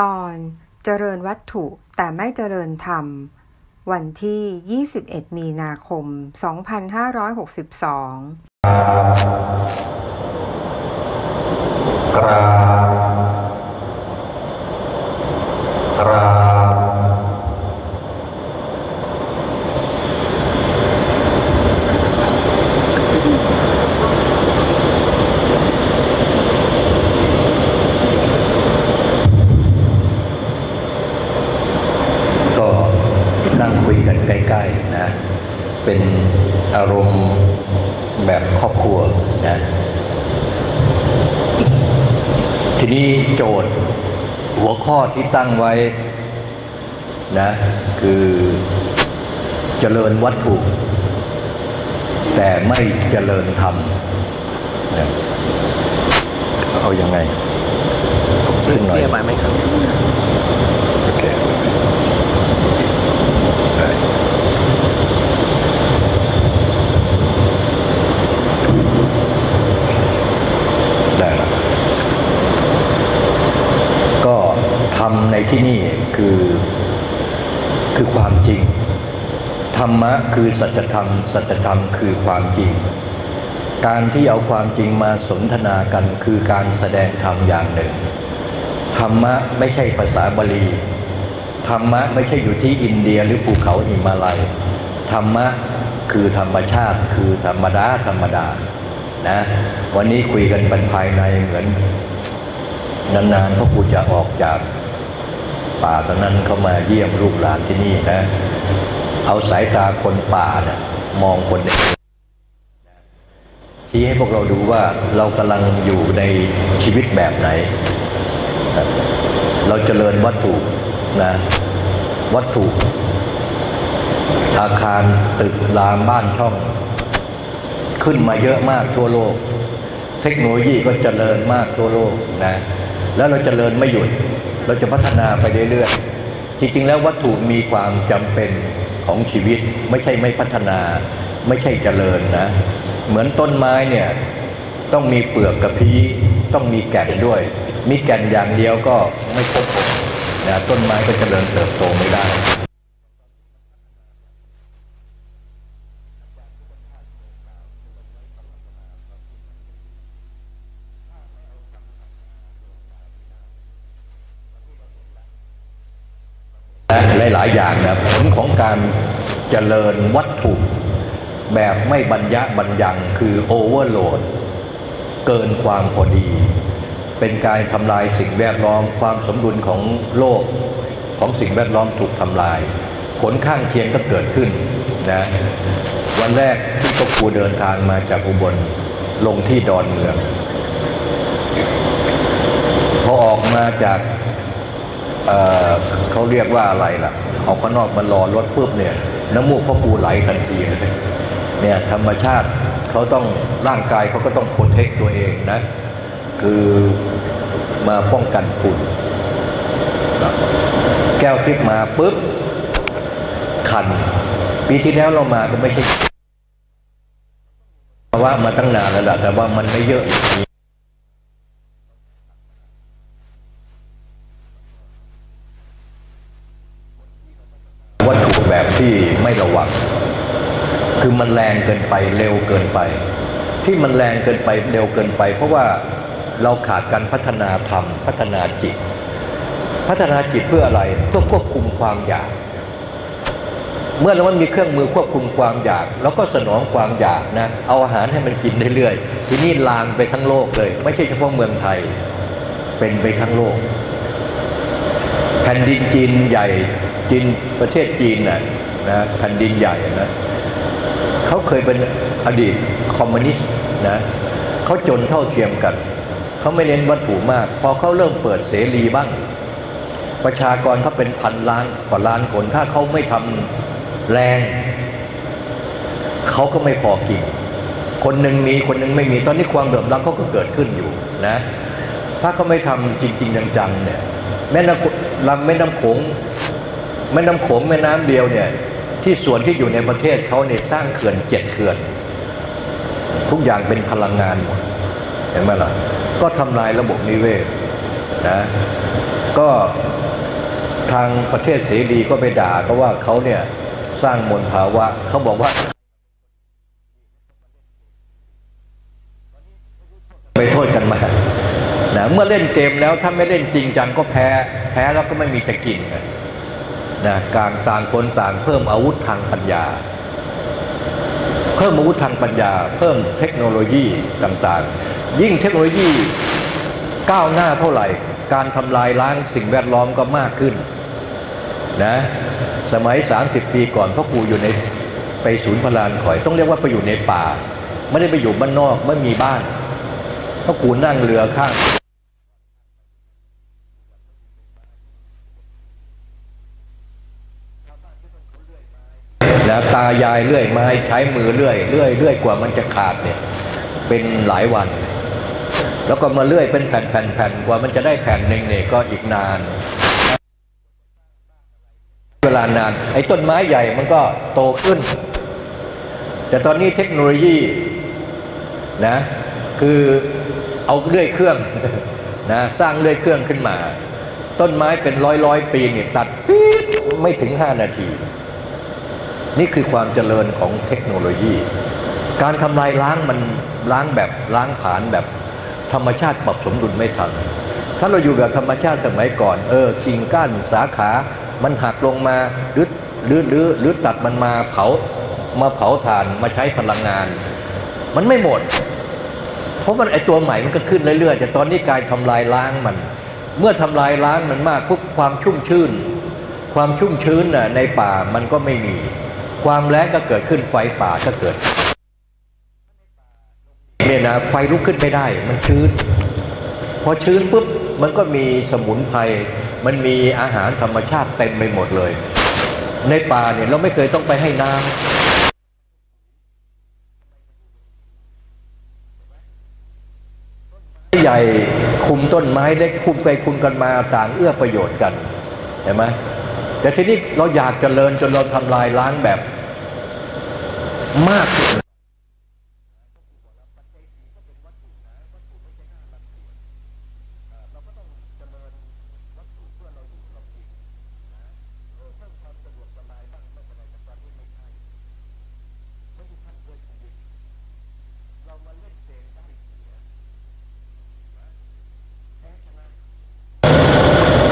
ตอนเจริญวัตถุแต่ไม่เจริญธรรม วันที่ 21 มีนาคม 2562 กราบกราบก็นั่งคุยกันใกล้ ๆ นะ เป็นอารมณ์แบบครอบครัวนะ ทีนี้โจทย์ ข้อที่ตั้งไว้นะคือเจริญวัตถุ แต่ไม่เจริญธรรมนะเอาอยัางไงขึ้นหน่อยเทียบไปไหมครับ โอเคได้ได้แล้ว ก็ ทำในที่นี่คือคือความจริง ธรรมะคือสัจธรรม สัจธรรมคือความจริง การที่เอาความจริงมาสนทนากันคือการแสดงธรรมอย่างหนึ่ง ธรรมะไม่ใช่ภาษาบาลี ธรรมะไม่ใช่อยู่ที่อินเดียหรือภูเขาหิมาลัย ธรรมะคือธรรมชาติคือธรรมดาธรรมดานะวันนี้คุยกันเป็นภายในเหมือนนานๆพ่อครูจะออกจาก ป่าตอนนั้นเขามาเยี่ยมลูกหลานที่นี่นะ เอาสายตาคนป่าเนะมองคนเด็กชี้ให้พวกเราดูว่าเรากำลังอยู่ในชีวิตแบบไหน เราเจริญวัตถุนะวัตถุ อาคารตึกรามบ้านช่อง ขึ้นมาเยอะมากทั่วโลก เทคโนโลยีก็เจริญมากทั่วโลกนะแล้วเราจเจริญไม่หยุด เราจะพัฒนาไปเรื่อยๆ จริงๆ แล้ววัตถุมีความจำเป็นของชีวิตไม่ใช่ไม่พัฒนา ไม่ใช่เจริญนะ เหมือนต้นไม้เนี่ยต้องมีเปลือกกระพี้ต้องมีแก่นด้วย มีแก่นอย่างเดียวก็ไม่ครบองค์นะต้นไม้ก็เจริญเติบโตไม่ได้ หลายอย่างนะผลของการเจริญวัตถุแบบไม่บรรยะบรรยังคือโอเวอร์โหลดเกินความพอดี เป็นการทำลายสิ่งแวดล้อมความสมดุลของโลกของสิ่งแวดล้อมถูกทำลาย ผลข้างเคียงก็เกิดขึ้นนะวันแรกที่พวกครูเดินทางมาจากอุบลลงที่ดอนเมืองพอออกมาจาก เเขาเรียกว่าอะไรล่ะออกข้างนอกมารอรถปุ๊บเนี่ยน้ำมูกพ่อปูไหลทันทีเลยเนี่ยธรรมชาติเขาต้องร่างกายเขาก็ต้องโปรเทคตัวเองนะ คือมาป้องกันฝุ่น แก้วทิพมาปุ๊บ คัน ปีที่แล้วเรามาก็ไม่ใช่ภามาตั้งนานแล้วล่ะแต่ว่ามันไม่เยอะถุแบบที่ไม่ระวัง คือ มันแรงเกินไปเร็วเกินไป ที่มันแรงเกินไปเร็วเกินไป เพราะว่าเราขาดการพัฒนาธรรม พัฒนาจิต พัฒนาจิตเพื่ออะไรเพื่อควบคุมความอยาก เมื่อเรามีเครื่องมือควบคุมความอยากเราก็สนองความอยากนะเอาอาหารให้มันกินเรื่อยๆทีนี้ลามไปทั้งโลกเลย ไม่ใช่เฉพาะเมืองไทย เป็นไปทั้งโลก แผ่นดินจีนใหญ่จีนประเทศจีนน่ะนะแผ่นดินใหญ่นะ เขาเคยเป็นอดีตคอมมิวนิสต์นะเขาจนเท่าเทียมกัน เขาไม่เน้นวัตถุมาก พอเขาเริ่มเปิดเสรีบ้าง ประชากรเขาเป็นพันล้านกว่าล้านคน ถ้าเขาไม่ทำแรง เขาก็ไม่พอกิน คนหนึ่งมีคนหนึ่งไม่มี ตอนนี้ความเดือดร้อนเขาก็เกิดขึ้นอยู่นะ ถ้าเขาไม่ทำจริง ๆ จังๆเนี่ยแม่น้ำลำแม่น้ำโขงแม่น้ำโขงแม่น้ำเดียวเนี่ย ที่ส่วนที่อยู่ในประเทศเขาเนี่ยสร้างเขื่อนเจ็ดเขื่อน ทุกอย่างเป็นพลังงานหมดเห็นไหมล่ะก็ทำลายระบบนิเวศนะก็ทางประเทศเสรีก็ไปด่าเขาว่าเขาเนี่ยสร้างมลภาวะเขาบอกว่า ไปโทษกันมานะเมื่อเล่นเกมแล้วถ้าไม่เล่นจริงจังก็แพ้ แพ้แล้วก็ไม่มีจะกินไง นะการต่างคนต่างเพิ่มอาวุธทางปัญญา เพิ่มอาวุธทางปัญญา เพิ่มเทคโนโลยีต่างๆ ยิ่งเทคโนโลยีก้าวหน้าเท่าไหร่ การทำลายล้างสิ่งแวดล้อมก็มากขึ้นนะสมัย 30 ปีก่อนพ่อครูอยู่ในไปศูนย์พลานข่อย ต้องเรียกว่าไปอยู่ในป่า ไม่ได้ไปอยู่บ้านนอกไม่มีบ้านพ่อครูนั่งเรือข้าง แล้วตายายเลื่อยไม้ใช้มือเลื่อยเลื่อยเลื่อยกว่ามันจะขาดเนี่ยเป็นหลายวัน แล้วก็มาเลื่อยเป็นแผ่นแผ่นแผ่นกว่ามันจะได้แผ่นหนึ่งเนี่ยก็อีกนาน เวลานาน ไอ้ต้นไม้ใหญ่มันก็โตขึ้น แต่ตอนนี้เทคโนโลยีนะคือเอาเลื่อยเครื่องนะสร้างเลื่อยเครื่องขึ้นมา ต้นไม้เป็นร้อยร้อยปีเนี่ยตัดปี๊ดไม่ถึงห้านาที นี่คือความเจริญของเทคโนโลยี การทำลายล้างมันล้างแบบล้างผาญแบบธรรมชาติปรับสมดุลไม่ทัน ถ้าเราอยู่แบบธรรมชาติสมัยก่อน เออกิ่งก้านสาขา มันหักลงมาหรือหรือหรือหรือตัดมันมาเผามาเผาถ่านมาใช้พลังงาน มันไม่หมด เพราะมันไอตัวใหม่มันก็ขึ้นเรื่อยๆแต่ตอนนี้การทำลายล้างมัน เมื่อทำลายล้างมันมากปุ๊บความชุ่มชื้นความชุ่มชื้นน่ะในป่ามันก็ไม่มี ความแล้งก็เกิดขึ้นไฟป่าก็เกิดเนี่ยนะไฟลุกขึ้นไม่ได้ มันชื้น พอชื้นปุ๊บมันก็มีสมุนไพรมันมีอาหารธรรมชาติเต็มไปหมดเลย ในป่าเนี่ยเราไม่เคยต้องไปให้น้ำใหญ่คุมต้นไม้เล็กคุมไปคุมกันมาต่างเอื้อประโยชน์กันเห็นไหมแต่ทีนี้เราอยากเจริญจนเราทำลายล้างแบบ มาก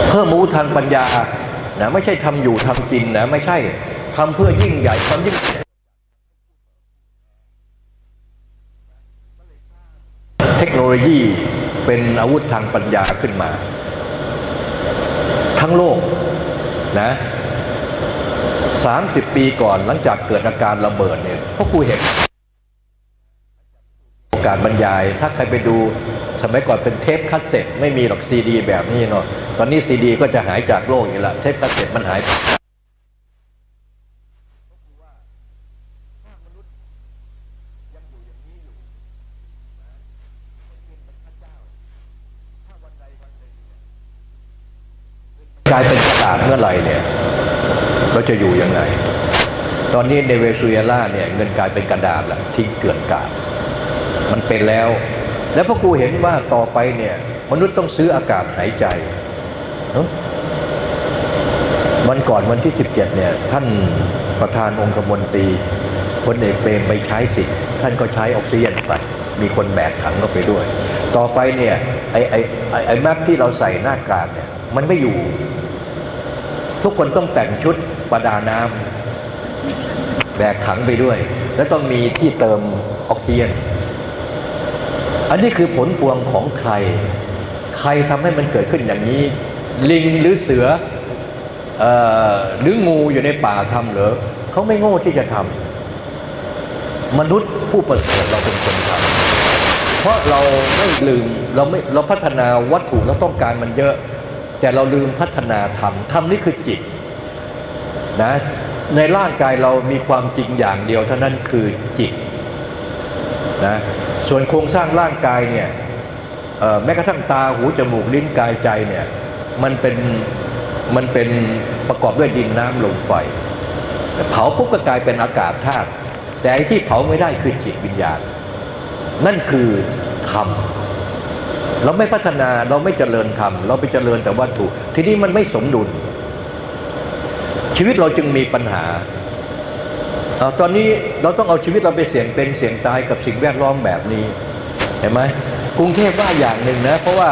เพิ่มอาวุธทางปัญญานะไม่ใช่ทำอยู่ทำกินนะไม่ใช่ทำเพื่อยิ่งใหญ่ทำยิ่งเทคโนโล ยีเป็นอาวุธทางปัญญาขึ้นมา ทั้งโลกนะสามสิบปีก่อนหลังจากเกิดอาการระเบิดเนี่ยพวกกูเห็นการบรรยาย ถ้าใครไปดูสมัยก่อนเป็นเทปคัสเซ็ตไม่มีหรอกซีดีแบบนี้เนาะตอนนี้ซีดีก็จะหายจากโลกอยู่แล้วเทปคัสเซ็ตมันหาย กลายเป็นกระดาษเมื่อไหร่เนี่ยเราจะอยู่ยังไง ตอนนี้ในเวเนซุเอลาเนี่ยเงินกลายเป็นกระดาษละทิ้งเกลื่อนกลาดมันเป็นแล้ว แล้วพอกูเห็นว่าต่อไปเนี่ยมนุษย์ต้องซื้ออากาศหายใจวันก่อนวันที่ 17เนี่ยท่านประธานองคมนตรีพลเอกเปรมไปใช้สิทธิ์ท่านก็ใช้ออกซิเจนไปมีคนแบกถังเข้าไปด้วย ต่อไปเนี่ยไอไอไอไอแมปที่เราใส่หน้ากากเนี่ยมันไม่อยู่ ทุกคนต้องแต่งชุดประดาน้ำแบกถังไปด้วย แล้วต้องมีที่เติมออกซิเจนอันนี้คือผลพวงของใคร ใครทำให้มันเกิดขึ้นอย่างนี้ ลิงหรือเสือเออหรืองูอยู่ในป่าทำเหรอเขาไม่โง่ที่จะทำมนุษย์ผู้ประเสริฐเราเป็นคนทำเพราะเราไม่ลืมเราไม่เราพัฒนาวัตถุเราต้องการมันเยอะ แต่เราลืมพัฒนาธรรมธรรมนี่คือจิตนะในร่างกายเรามีความจริงอย่างเดียวเท่านั้นคือจิตนะส่วนโครงสร้างร่างกายเนี่ยแม้กระทั่งตาหูจมูกลิ้นกายใจเนี่ยมันเป็นมันเป็นประกอบด้วยดินน้ำลมไฟ เผาปุ๊บก็กลายเป็นอากาศธาตุแต่ที่เผาไม่ได้คือจิตวิญญาณ นั่นคือธรรม เราไม่พัฒนาเราไม่เจริญธรรมเราไปเจริญแต่วัตถุ ทีนี้มันไม่สมดุล ชีวิตเราจึงมีปัญหาอตอนนี้เราต้องเอาชีวิตเราไปเสี่ยงเป็นเสี่ยงตายกับสิ่งแวดล้อมแบบนี้ เห็นไหมกรุงเทพว่าอย่างหนึ่งนะ เพราะว่า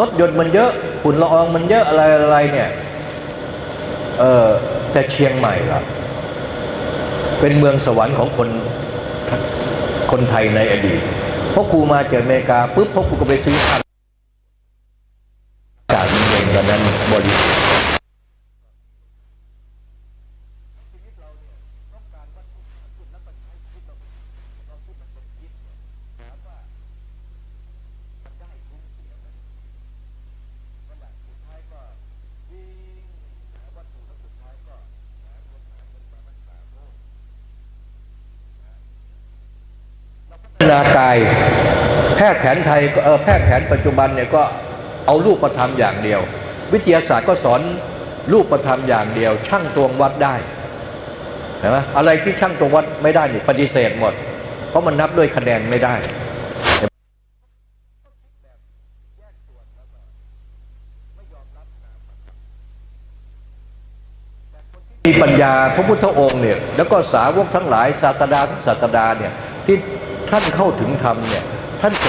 รถยนต์มันเยอะฝุ่นละอองมันเยอะอะไรอะไรเนี่ยเออแต่เชียงใหม่ล่ะ เป็นเมืองสวรรค์ของคนคนไทยในอดีต พราะครูมาจากอเมริกาปุ๊บพวกครูก็ไปซื้อพันอากาศมันเย็นตอนนั้นบริสุทธิ์พัฒ นากาย แพทย์แผนไทยเออแพทย์แผนปัจจุบันเนี่ยก็เอารูปประธรรมอย่างเดียว วิทยาศาสตร์ก็สอนรูปประธรรมอย่างเดียว ช่างตวงวัดได้เห็นไหมอะไรที่ช่างตวงวัดไม่ได้นี่ปฏิเสธหมด เพราะมันนับด้วยคะแนนไม่ได้มีปัญญาพระพุทธองค์เนี่ยแล้วก็สาวกทั้งหลายศาสดาทุกศาสดาเนี่ยที่ ท่านเข้าถึงธรรมเนี่ย ท่านส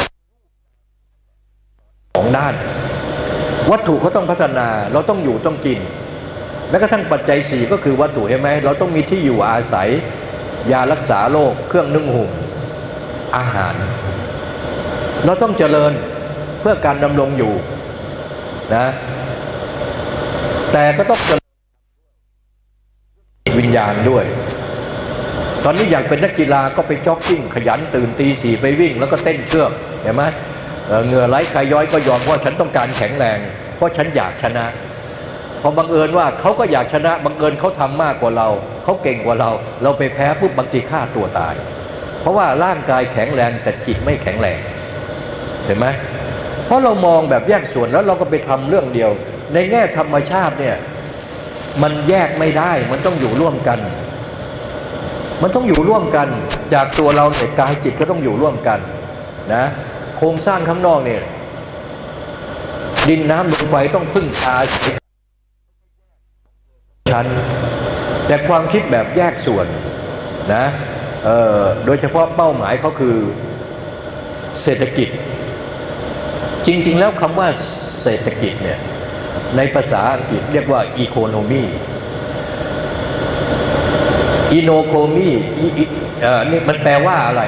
องด้าน วัตถุเขาต้องพัฒนาเราต้องอยู่ต้องกินแม้กระทั่งปัจจัยสี่ก็คือวัตถุเห็นไหมเราต้องมีที่อยู่อาศัย ยารักษาโรคเครื่องนึ่งห่มอาหาร เราต้องเจริญเพื่อการดำรงอยู่นะแต่ก็ต้องเจริญวิญญาณด้วย ตอนนี้อยากเป็นนักกีฬาก็ไปจ็อกกิ้งขยันตื่นตีสี่ไปวิ่ง แล้วก็เต้นเชือกเห็นไหมเเหงื่อไหลใครย้อยก็ยอมเพราะฉันต้องการแข็งแรง เพราะฉันอยากชนะพอบังเอิญว่าเขาก็อยากชนะบังเอิญเขาทำมากกว่าเราเขาเก่งกว่าเรา เราไปแพ้ปุ๊บบางทีฆ่าตัวตาย เพราะว่าร่างกายแข็งแรงแต่จิตไม่แข็งแรงเห็นไหมเพราะเรามองแบบแยกส่วนแล้วเราก็ไปทำเรื่องเดียว ในแง่ธรรมชาติเนี่ยมันแยกไม่ได้มันต้องอยู่ร่วมกัน มันต้องอยู่ร่วมกันจากตัวเราเนี่ยกายจิตก็ต้องอยู่ร่วมกันนะโครงสร้างข้างนอกเนี่ยดินน้ำลมไฟต้องพึ่งพาชั้นแต่ความคิดแบบแยกส่วนนะโดยเฉพาะเป้าหมายเขาคือเศรษฐกิจ จริง ๆ แล้วคำว่าเศรษฐกิจเนี่ยในภาษาอังกฤษเรียกว่าอีโนโคมี อ่อนี่มันแปลว่าอะไร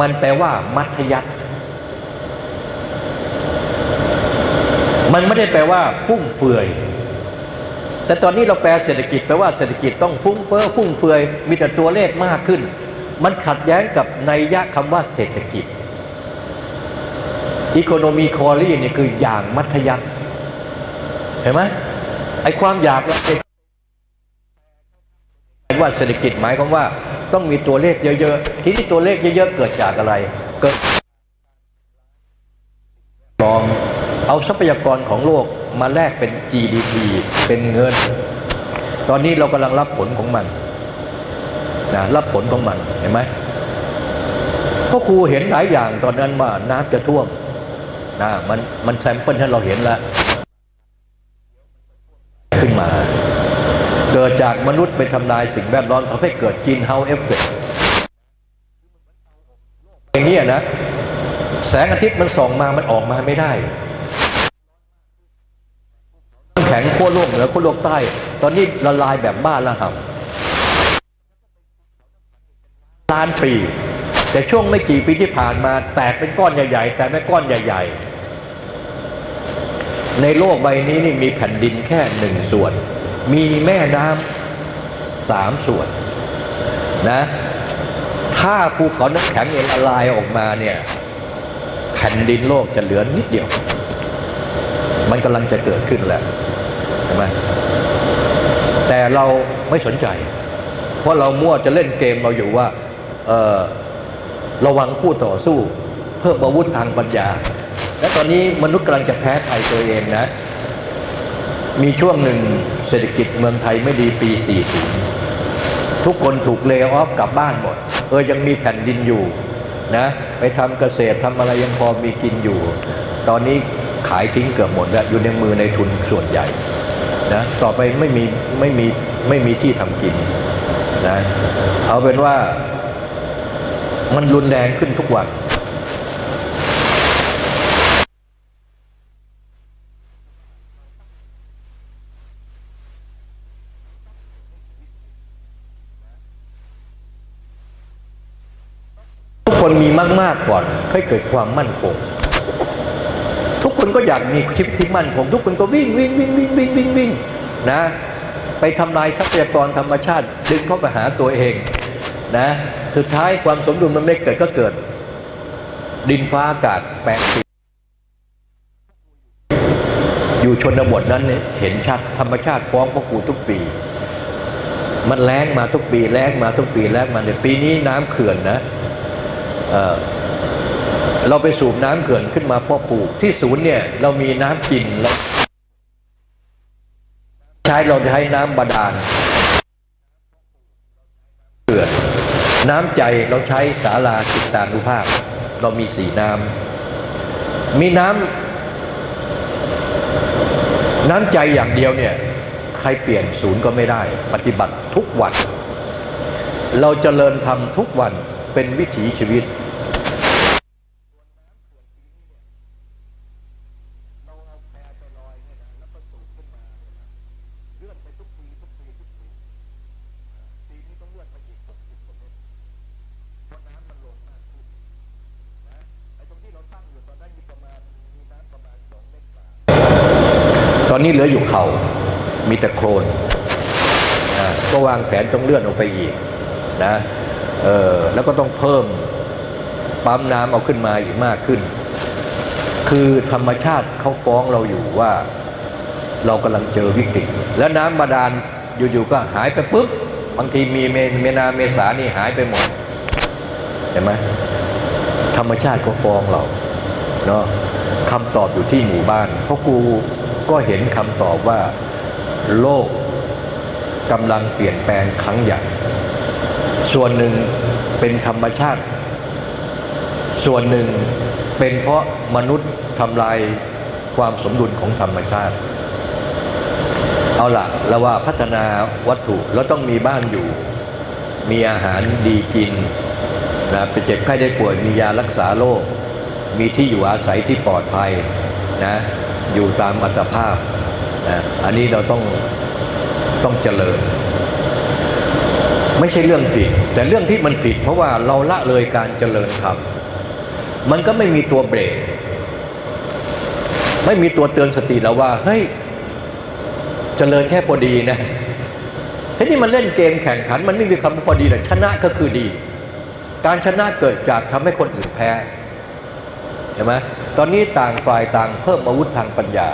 มันแปลว่า มัธยัติมันไม่ได้แปลว่า ฟุ่มเฟือย แต่ตอนนี้เราแปลเศรษฐกิจแปลว่าเศรษฐกิจต้องฟุ้งเฟ้อฟุ่มเฟือย มีแต่ตัวเลขมากขึ้น มันขัดแย้งกับนัยยะคำว่า เศรษฐกิจอีโคโนมีคอรี่นี่คืออย่างมัธยัติเห็นไหมไอความอยากเรา ว่าเศรษฐกิจหมายความว่าต้องมีตัวเลขเยอะๆ ทีนี้ตัวเลขเยอะๆ เกิดจากอะไร เกิดลองเอาทรัพยากรของโลกมาแลกเป็น GDP เป็นเงิน ตอนนี้เรากำลังรับผลของมันนะรับผลของมันเห็นไหมก็ครูเห็นหลายอย่างตอนนั้นว่าน้ำจะท่วมนะมันมัน sample ให้เราเห็นแล้วขึ้นมา เกิดจากมนุษย์ไปทำลายสิ่งแวดล้อมทำให้เกิด greenhouse effect อย่างนี้นะ แสงอาทิตย์มันส่องมามันออกมาไม่ได้แข็งขั้วโลกเหนือขั้วโลกใต้ ตอนนี้ละลายแบบบ้าระห่ำล้านปีแต่ช่วงไม่กี่ปีที่ผ่านมาแตกเป็นก้อนใหญ่ๆ แต่ไม่ก้อนใหญ่ ๆ ในโลกใบนี้นี่มีแผ่นดินแค่หนึ่งส่วน มีแม่น้ำสามส่วนนะถ้าภูเขาน้ำแข็งเองละลายออกมาเนี่ยแผ่นดินโลกจะเหลือนิดเดียว มันกำลังจะเกิดขึ้นแล้วใช่ไหมแต่เราไม่สนใจ เพราะเรามั่วจะเล่นเกมเราอยู่ว่าเออระวังคู่ต่อสู้ เพิ่มอาวุธทางปัญญา และตอนนี้มนุษย์กำลังจะแพ้ภัยตัวเองนะ มีช่วงหนึ่ง เศรษฐกิจเมืองไทยไม่ดีปี 40 ทุกคนถูกเล y o ออฟกลับบ้านหมด เออยังมีแผ่นดินอยู่นะไปทำเกษตรทำอะไรยังพอมีกินอยู่ ตอนนี้ขายทิ้งเกือบหมดแล้วอยู่ในมือในทุนส่วนใหญ่นะต่อไปไม่มีไม่มีไม่มีที่ทำกินนะเอาเป็นว่ามันรุนแรงขึ้นทุกวัน มีมากๆก่อนให้เกิดความมั่นคง ทุกคนก็อยากมีชีวิตที่มั่นคง ทุกคนก็วิ่งวิ่งวิ่งวิ่งวิ่งวิ่งวิ่งนะไปทำลายทรัพยากรธรรมชาติดึงเข้าไปหาตัวเองนะสุดท้ายความสมดุลมันไม่เกิดก็เกิด ดินฟ้าอากาศแปลงสีอยู่ชนบทนั้นเนี่ยเห็นชัดธรรมชาติฟ้องพ่อกูทุกปี มันแล้งมาทุกปีแล้งมาทุกปีแล้งมาในยปีนี้น้ำเขื่อนนะ เเราไปสูบน้ำเขื่อนขึ้นมาเพ่อปลูกที่ศูนย์เนี่ยเรามีน้ำกินแล้วใช้เราใช้น้ำบาดาลเขื่อนน้ำใจเราใช้สาราจิตานุภาพ เรามีสีน้ำมีน้ำน้ำใจอย่างเดียวเนี่ยใครเปลี่ยนศูนย์ก็ไม่ได้ ปฏิบัติทุกวัน เราจเจริญทำทุกวัน เป็นวิถีชีวิตตอนนี้เหลืออยู่เขามีแต่โคลนก็วางแผนต้องเลื่อนออกไปอีกนะ เออแล้วก็ต้องเพิ่มปั๊มน้ำเอาขึ้นมาอีกมากขึ้น คือธรรมชาติเขาฟ้องเราอยู่ว่า เรากำลังเจอวิกฤต แล้วน้ำบาดาลอยู่ๆก็หายไปปุ๊บบางทีมีเมนาเมษานี่หายไปหมดเห็นไหมธรรมชาติก็ฟ้องเราเนาะคำตอบอยู่ที่หมู่บ้าน เพราะกูก็เห็นคำตอบว่า โลกกำลังเปลี่ยนแปลงครั้งใหญ่ ส่วนหนึ่งเป็นธรรมชาติ ส่วนหนึ่งเป็นเพราะมนุษย์ทำลายความสมดุลของธรรมชาติ เอาละแล้วว่าพัฒนาวัตถุเราต้องมีบ้านอยู่ มีอาหารดีกินนะไปเจ็บไข้ได้ป่วยมียารักษาโรคมีที่อยู่อาศัยที่ปลอดภัยนะอยู่ตามอัตภาพนะอันนี้เราต้องต้องเจริญ ไม่ใช่เรื่องผิด แต่เรื่องที่มันผิด เพราะว่าเราละเลยการเจริญธรรมมันก็ไม่มีตัวเบรกไม่มีตัวเตือนสติเราว่า เฮ้ยเจริญแค่พอดีนะทีนี้มันเล่นเกมแข่งขัน มันไม่มีคำว่าพอดีแต่ชนะก็คือดี การชนะเกิดจากทำให้คนอื่นแพ้เห็นไหมตอนนี้ต่างฝ่ายต่างเพิ่มอาวุธทางปัญญา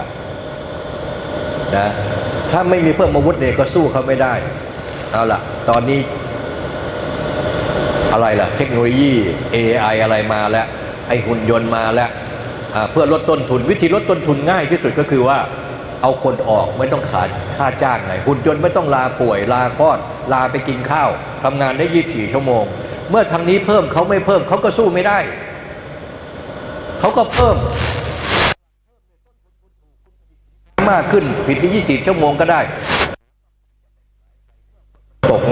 นะถ้าไม่มีเพิ่มอาวุธเนี่ยก็สู้เขาไม่ได้ เอาละตอนนี้อะไรล่ะ เทคโนโลยี AI อะไรมาแล้วไอหุ่นยนต์มาแล้วเพื่อลดต้นทุนวิธีลดต้นทุนง่ายที่สุดก็คือว่าเอาคนออกไม่ต้องขาดค่าจ้างไงหุ่นยนต์ไม่ต้องลาป่วยลาคลอด ลาไปกินข้าวทำงานได้ 24 ชั่วโมง เมื่อทางนี้เพิ่มเขาไม่เพิ่มเขาก็สู้ไม่ได้เขาก็เพิ่ม มากขึ้นผิดไป20ชั่วโมงก็ได้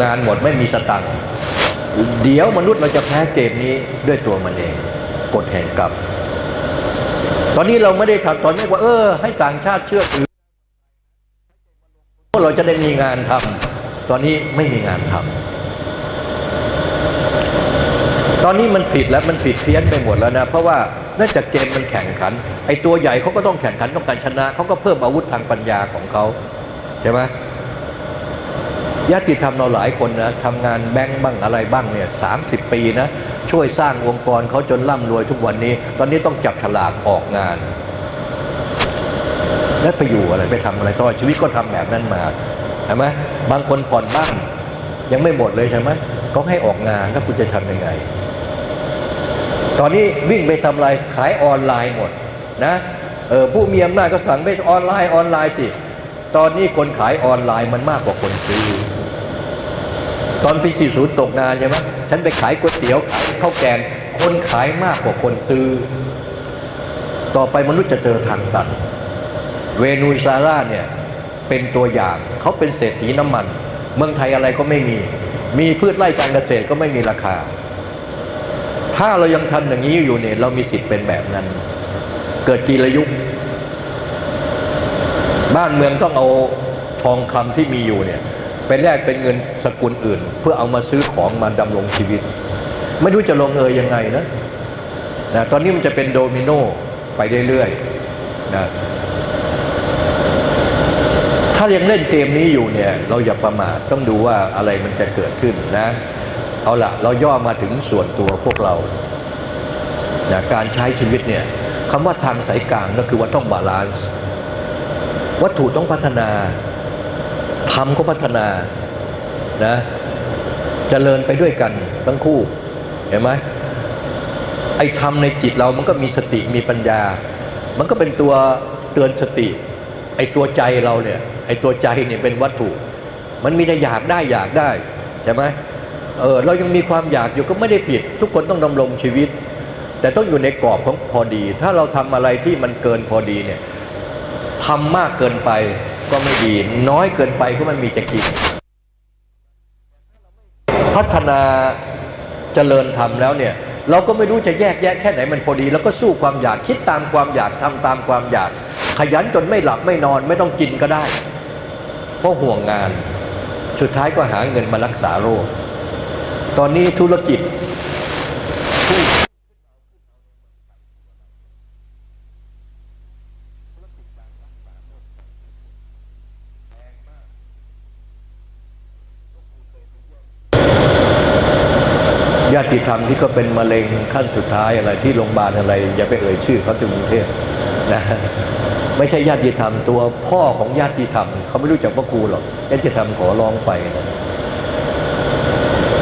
งานหมดไม่มีสตังค์เดี๋ยวมนุษย์เราจะแพ้เกมนี้ด้วยตัวมันเอง กฎแห่งกรรมตอนนี้เราไม่ได้ทำตอนนี้ว่า เออ ให้ต่างชาติเชื่อถือพวกเราจะได้มีงานทำตอนนี้ไม่มีงานทำตอนนี้มันผิดแล้วมันผิดเพี้ยนไปหมดแล้วนะ เพราะว่าเนื่องจากเกมมันแข่งขัน ไอ้ตัวใหญ่เขาก็ต้องแข่งขันต้องการชนะเขาก็เพิ่มอาวุธทางปัญญาของเขาใช่ไหม ญาติธรรมเราหลายคนนะทำงานแบงค์บ้างอะไรบ้างเนี่ยสามสิบปีนะช่วยสร้างองค์กรเขาจนร่ำรวยทุกวันนี้ ตอนนี้ต้องจับฉลากออกงาน แล้วไปอยู่อะไรไปทำอะไรตลอชีวิตก็ทำแบบนั้นมาใช่ไหมบางคนผ่อนบ้านยังไม่หมดเลยใช่ไหมก็ให้ออกงานแล้วคุณจะทำยังไง ตอนนี้วิ่งไปทำอะไรขายออนไลน์หมดนะเออผู้มีอำนาจก็สั่งไปออนไลน์ออนไลน์สิตอนนี้คนขายออนไลน์มันมากกว่าคนซื้อ ตอนปี 40 ตกงานใช่ไหมฉันไปขายก๋วยเตี๋ยวขายข้าวแกง คนขายมากกว่าคนซื้อ ต่อไปมนุษย์จะเจอทางตัน เวนูซาร่าเนี่ยเป็นตัวอย่างเขาเป็นเศรษฐีน้ำมัน เมืองไทยอะไรก็ไม่มี มีพืชไร่การเกษตรก็ไม่มีราคา ถ้าเรายังทำอย่างนี้อยู่เนี่ยเรามีสิทธิ์เป็นแบบนั้น เกิดกีรยุคบ้านเมืองต้องเอาทองคำที่มีอยู่เนี่ย ไปแลกเป็นเงินสกุลอื่น เพื่อเอามาซื้อของมาดำรงชีวิต ไม่รู้จะลงเอยยังไงนะนะตอนนี้มันจะเป็นโดมิโนไปเรื่อยๆนะถ้ายังเล่นเกมนี้อยู่เนี่ยเราอย่าประมาทต้องดูว่าอะไรมันจะเกิดขึ้นนะ เอาละเราย่อมาถึงส่วนตัวพวกเรานะการใช้ชีวิตเนี่ยคำว่าทางสายกลางก็คือว่าต้อง balance วัตถุต้องพัฒนา ธรรมก็พัฒนานะจะเจริญไปด้วยกันทั้งคู่เห็นไหมไอ้ธรรมในจิตเรามันก็มีสติมีปัญญา มันก็เป็นตัวเตือนสติ ไอ้ตัวใจเราเนี่ยไอ้ตัวใจเนี่ยเป็นวัตถุ มันมีแต่อยากได้อยากได้ใช่ไหมเออเรายังมีความอยากอยู่ก็ไม่ได้ผิด ทุกคนต้องดำรงชีวิต แต่ต้องอยู่ในกรอบของพอดี ถ้าเราทำอะไรที่มันเกินพอดีเนี่ยทำมากเกินไปก็ไม่ดี น้อยเกินไปก็มันมีจะกิน พัฒนาเจริญธรรมแล้วเนี่ย เราก็ไม่รู้จะแยกแยะแค่ไหนมันพอดี แล้วก็สู้ความอยากคิดตามความอยากทำตามความอยาก ขยันจนไม่หลับไม่นอนไม่ต้องกินก็ได้ เพราะห่วงงาน สุดท้ายก็หาเงินมารักษาโรค ตอนนี้ธุรกิจ ญาติธรรมที่ก็เป็นมะเร็งขั้นสุดท้ายอะไรที่โรงพยาบาลอะไร อย่าไปเอ่ยชื่อเขาที่กรุงเทพนะไม่ใช่ญาติธรรมตัวพ่อของญาติธรรมเขาไม่รู้จักพระครูหรอกญาติธรรมขอร้องไปนะ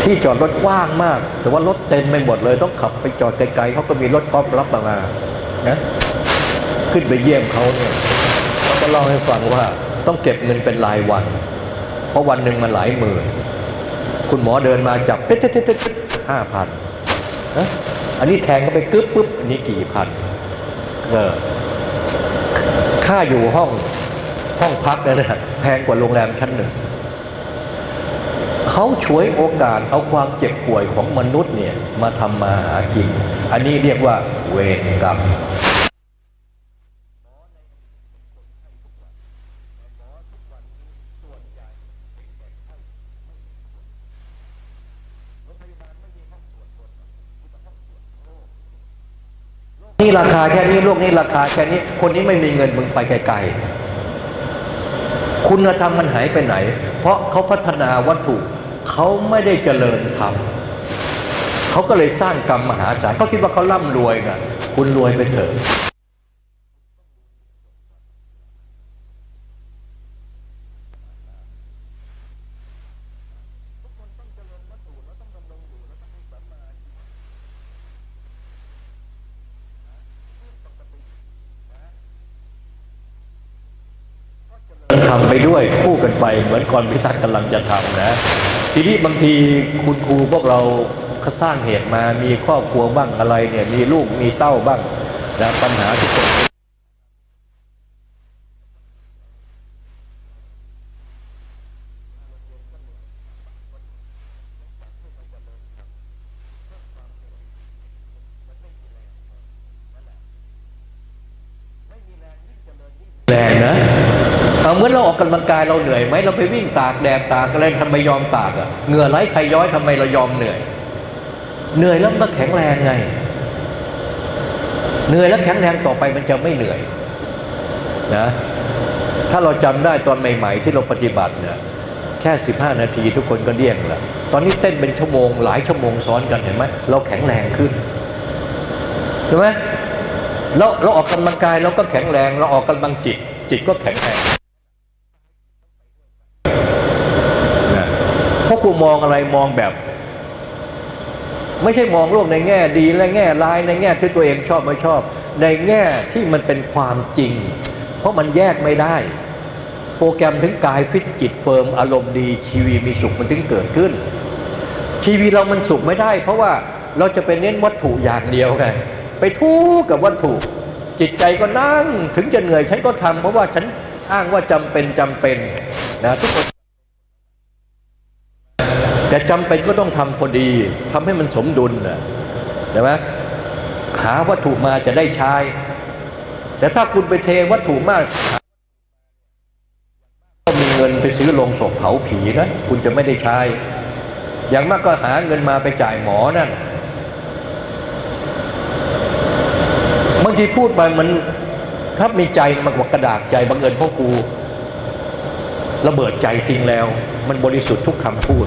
ที่จอดรถกว้างมาก แต่ว่ารถเต็มไม่หมดเลย ต้องขับไปจอดไกลๆเขาก็มีรถกอล์ฟรับมามานะขึ้นไปเยี่ยมเขาเนี่ยเขาก็เล่าให้ฟังว่าต้องเก็บเงินเป็นรายวัน เพราะวันหนึ่งมันหลายหมื่น คุณหมอเดินมาจับเต๊ดๆ ห้าพันอันนี้แทงก็ไปกึ๊บปุ๊บอันนี้กี่พันเออค่าอยู่ห้องห้องพักเนี่ยนะแพงกว่าโรงแรมชั้นหนึ่งเขาช่วยโอกาสเอาความเจ็บป่วยของมนุษย์เนี่ยมาทำมาหากิน อันนี้เรียกว่าเวรกรรม นี้ราคาแค่นี้โลกนี้ราคาแค่นี้ คนนี้ไม่มีเงินมึงไปไกลๆคุณธรรมมันหายไปไหน เพราะเขาพัฒนาวัตถุเขาไม่ได้เจริญธรรมเขาก็เลยสร้างกรรมมหาศาลเขาคิดว่าเขาร่ำรวยนะคุณรวยไปเถอะ ทำไปด้วยคู่กัน ไปเหมือนกรพิทักษ์กำลังจะทำนะ ทีนี้บางทีคุณครูพวกเราเขาสร้างเหตุมามีครอบครัวบ้างอะไรเนี่ยมีลูกมีเต้าบ้างนะปัญหาทุกคนแรงนะ เอาราออกกำลังกายเราเหนื่อยไหมเราไปวิ่งตากแดดตากอะไรทำไมยอมตากอะเหงื่อไหลใครย้อยทำไมเรายอมเหนื่อย เหนื่อยแล้วมันก็แข็งแรงไง เหนื่อยแล้วแข็งแรงต่อไปมันจะไม่เหนื่อยนะถ้าเราจำได้ตอนใหม่ ๆ ที่เราปฏิบัติเนี่ยแค่สิบห้านาทีทุกคนก็เดี่ยงล้วตอนนี้เต้นเป็นชั่วโมงหลายชั่วโมงซ้อนกันเห็นไหมเราแข็งแรงขึ้นใช่ไหมเราเราออกกำลังกายเราก็แข็งแรง เราออกกำลังจิต จิตก็แข็งแรงนะ เพราะกูมองอะไรมองแบบ ไม่ใช่มองโลกในแง่ดีและแง่ร้ายในแง่ที่ตัวเองชอบไม่ชอบ ในแง่ที่มันเป็นความจริง เพราะมันแยกไม่ได้ โปรแกรมถึงกายฟิตจิต firm อารมณ์ดี ชีวีมีสุขมันถึงเกิดขึ้น ชีวีเรามันสุขไม่ได้ เพราะว่าเราจะไปเน้นวัตถุอย่างเดียวไงไปทุกกับวัตถุ จิตใจก็นั่งถึงจะเหนื่อยฉันก็ทำเพราะว่าฉันอ้างว่าจำเป็นจำเป็นนะทุกคน แต่จำเป็นก็ต้องทำพอดีทำให้มันสมดุลนะใช่ไหมหาวัตถุมาจะได้ใช้ แต่ถ้าคุณไปเทวัตถุมากก็มีเงินไปซื้อโลงศพเผาผีนะคุณจะไม่ได้ใช้ อย่างมากก็หาเงินมาไปจ่ายหมอนั่นบางทีพูดไปมันถ้ามีใจมันกว่ากระดาษใจบังเอิญพ่อครูระเบิดใจจริงแล้ว มันบริสุทธิ์ทุกคำพูด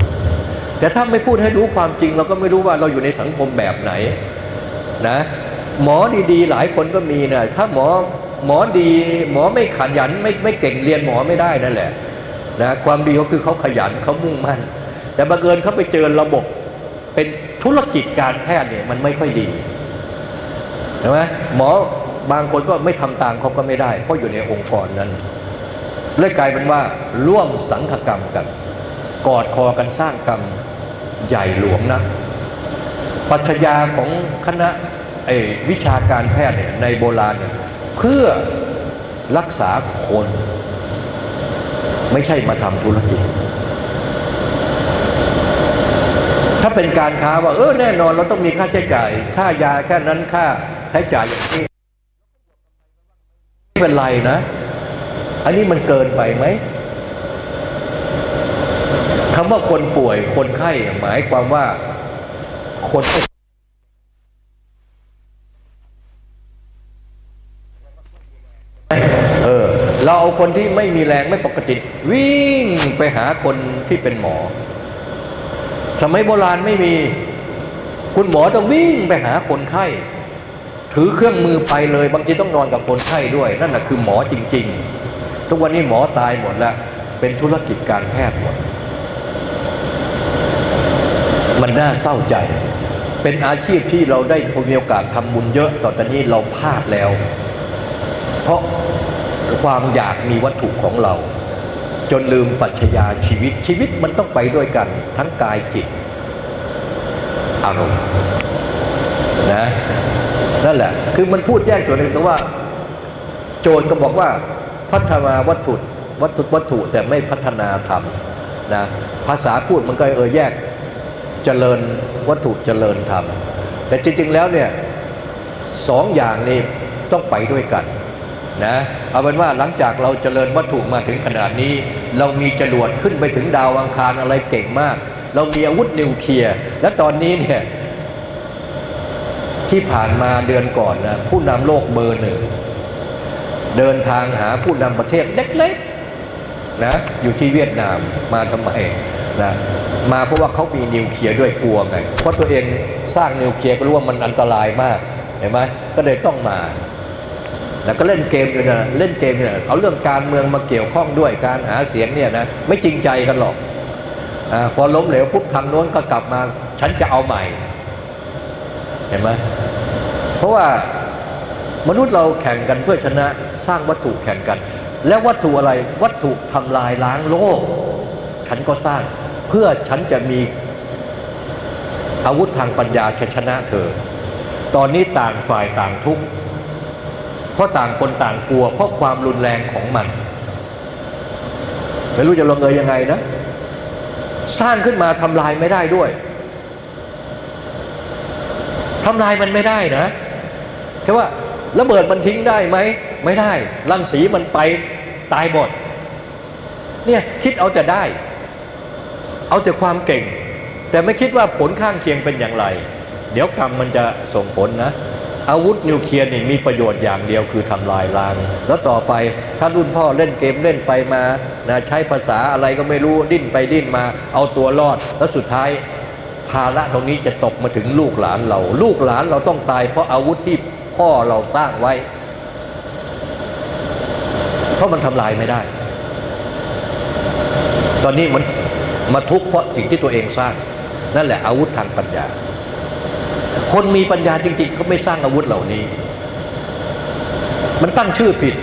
แต่ถ้าไม่พูดให้รู้ความจริง เราก็ไม่รู้ว่าเราอยู่ในสังคมแบบไหนนะหมอดีๆ หลายคนก็มีนะถ้าหมอหมอดี หมอไม่ขยันไม่ไม่เก่งเรียนหมอไม่ได้นั่นแหละนะความดีเขาคือเขาขยันเขามุ่งมั่น แต่บังเอิญเขาไปเจอระบบเป็นธุรกิจการแพทย์เนี่ยมันไม่ค่อยดีใช่ไหมหมอบางคนก็ไม่ทำตามเขาก็ไม่ได้ เพราะอยู่ในองค์กรนั้นเลยกลายเป็นว่าร่วมสังฆกรรมกัน กอดคอกันสร้างกรรม ใหญ่หลวงนะปัจญาของคณะวิชาการแพทย์เนี่ยในโบราณเนี่ยเพื่อรักษาคน ไม่ใช่มาทำธุรกิจ ถ้าเป็นการค้าว่า เออแน่นอนเราต้องมีค่าใช้จ่าย ค่ายาแค่นั้นค่าใช้จ่ายอย่างนี้ไม่เป็นไรนะ อันนี้มันเกินไปไหม คำว่าคนป่วยคนไข้หมายความว่าคนเออเราเอาคนที่ไม่มีแรงไม่ปกติ วิ่งไปหาคนที่เป็นหมอ สมัยโบราณไม่มี คุณหมอต้องวิ่งไปหาคนไข้ ถือเครื่องมือไปเลย บางทีต้องนอนกับคนไข้ด้วย นั่นแหะคือหมอจริง ๆ ทุกวันนี้หมอตายหมดแล้ว เป็นธุรกิจการแพทย์หมด มันน่าเศร้าใจ เป็นอาชีพที่เราได้มีโอกาสทำบุญเยอะต่อตอนนี้เราพลาดแล้ว เพราะความอยากมีวัตถุของเรา จนลืมปัจญาชีวิตชีวิตมันต้องไปด้วยกัน ทั้งกายจิต อารมณ์นะนั่นแหละ คือมันพูดแยกส่วนหนึ่งแต่ว่า โจรก็บอกว่าพัฒนาวัตถุวัตถุวัตถุแต่ไม่พัฒนาธรรมนะภาษาพูดมันก็เออแยก เจริญวัตถุเจริญธรรม แต่จริงๆแล้วเนี่ยสองอย่างนี้ต้องไปด้วยกันนะเอาเป็นว่าหลังจากเราเจริญวัตถุมาถึงขนาดนี้ เรามีจรวดขึ้นไปถึงดาวอังคารอะไรเก่งมาก เรามีอาวุธนิวเคลียร์และตอนนี้เนี่ยที่ผ่านมาเดือนก่อนนะผู้นำโลกเบอร์หนึ่งเดินทางหาผู้นำประเทศเล็กๆนะอยู่ที่เวียดนามมาทำไมนะ มาเพราะว่าเขามีนิวเคลียร์ด้วยกลัวไงเพราะตัวเองสร้างนิวเคลียร์ก็รู้ว่ามันอันตรายมากเห็นไหมก็เลยต้องมาแล้วก็เล่นเกมอยู่นะเล่นเกมเนี่ยเอาเรื่องการเมืองมาเกี่ยวข้องด้วยการหาเสียงเนี่ยนะไม่จริงใจกันหรอกอพอล้มเหลวปุ๊บทางโน้นก็กลับมา ฉันจะเอาใหม่ เห็นไหมเพราะว่ามนุษย์เราแข่งกันเพื่อชนะสร้างวัตถุแข่งกัน แล้ววัตถุอะไรวัตถุทำลายล้างโลก ฉันก็สร้าง เพื่อฉันจะมีอาวุธทางปัญญาชนะเธอ ตอนนี้ต่างฝ่ายต่างทุกข์เพราะต่างคนต่างกลัว เพราะความรุนแรงของมัน ไม่รู้จะลงเอยยังไงนะ สร้างขึ้นมาทำลายไม่ได้ด้วยทำลายมันไม่ได้นะแค่ว่าระเบิดมันทิ้งได้ไหม ไม่ได้รังสีมันไปตายหมดเนี่ยคิดเอาจะได้ เอาแต่ความเก่ง แต่ไม่คิดว่าผลข้างเคียงเป็นอย่างไร เดี๋ยวกรรมมันจะส่งผลนะ อาวุธนิวเคลียร์นี่มีประโยชน์อย่างเดียวคือทำลายล้าง แล้วต่อไปถ้ารุ่นพ่อเล่นเกมเล่นไปมานะใช้ภาษาอะไรก็ไม่รู้ดิ้นไปดิ้นมา เอาตัวรอด แล้วสุดท้ายภาระตรงนี้จะตกมาถึงลูกหลานเรา ลูกหลานเราต้องตาย เพราะอาวุธที่พ่อเราสร้างไว้ เพราะมันทำลายไม่ได้ ตอนนี้มัน มาทุกข์เพราะสิ่งที่ตัวเองสร้าง นั่นแหละอาวุธทางปัญญา คนมีปัญญาจริง ๆ เขาไม่สร้างอาวุธเหล่านี้ มันตั้งชื่อผิด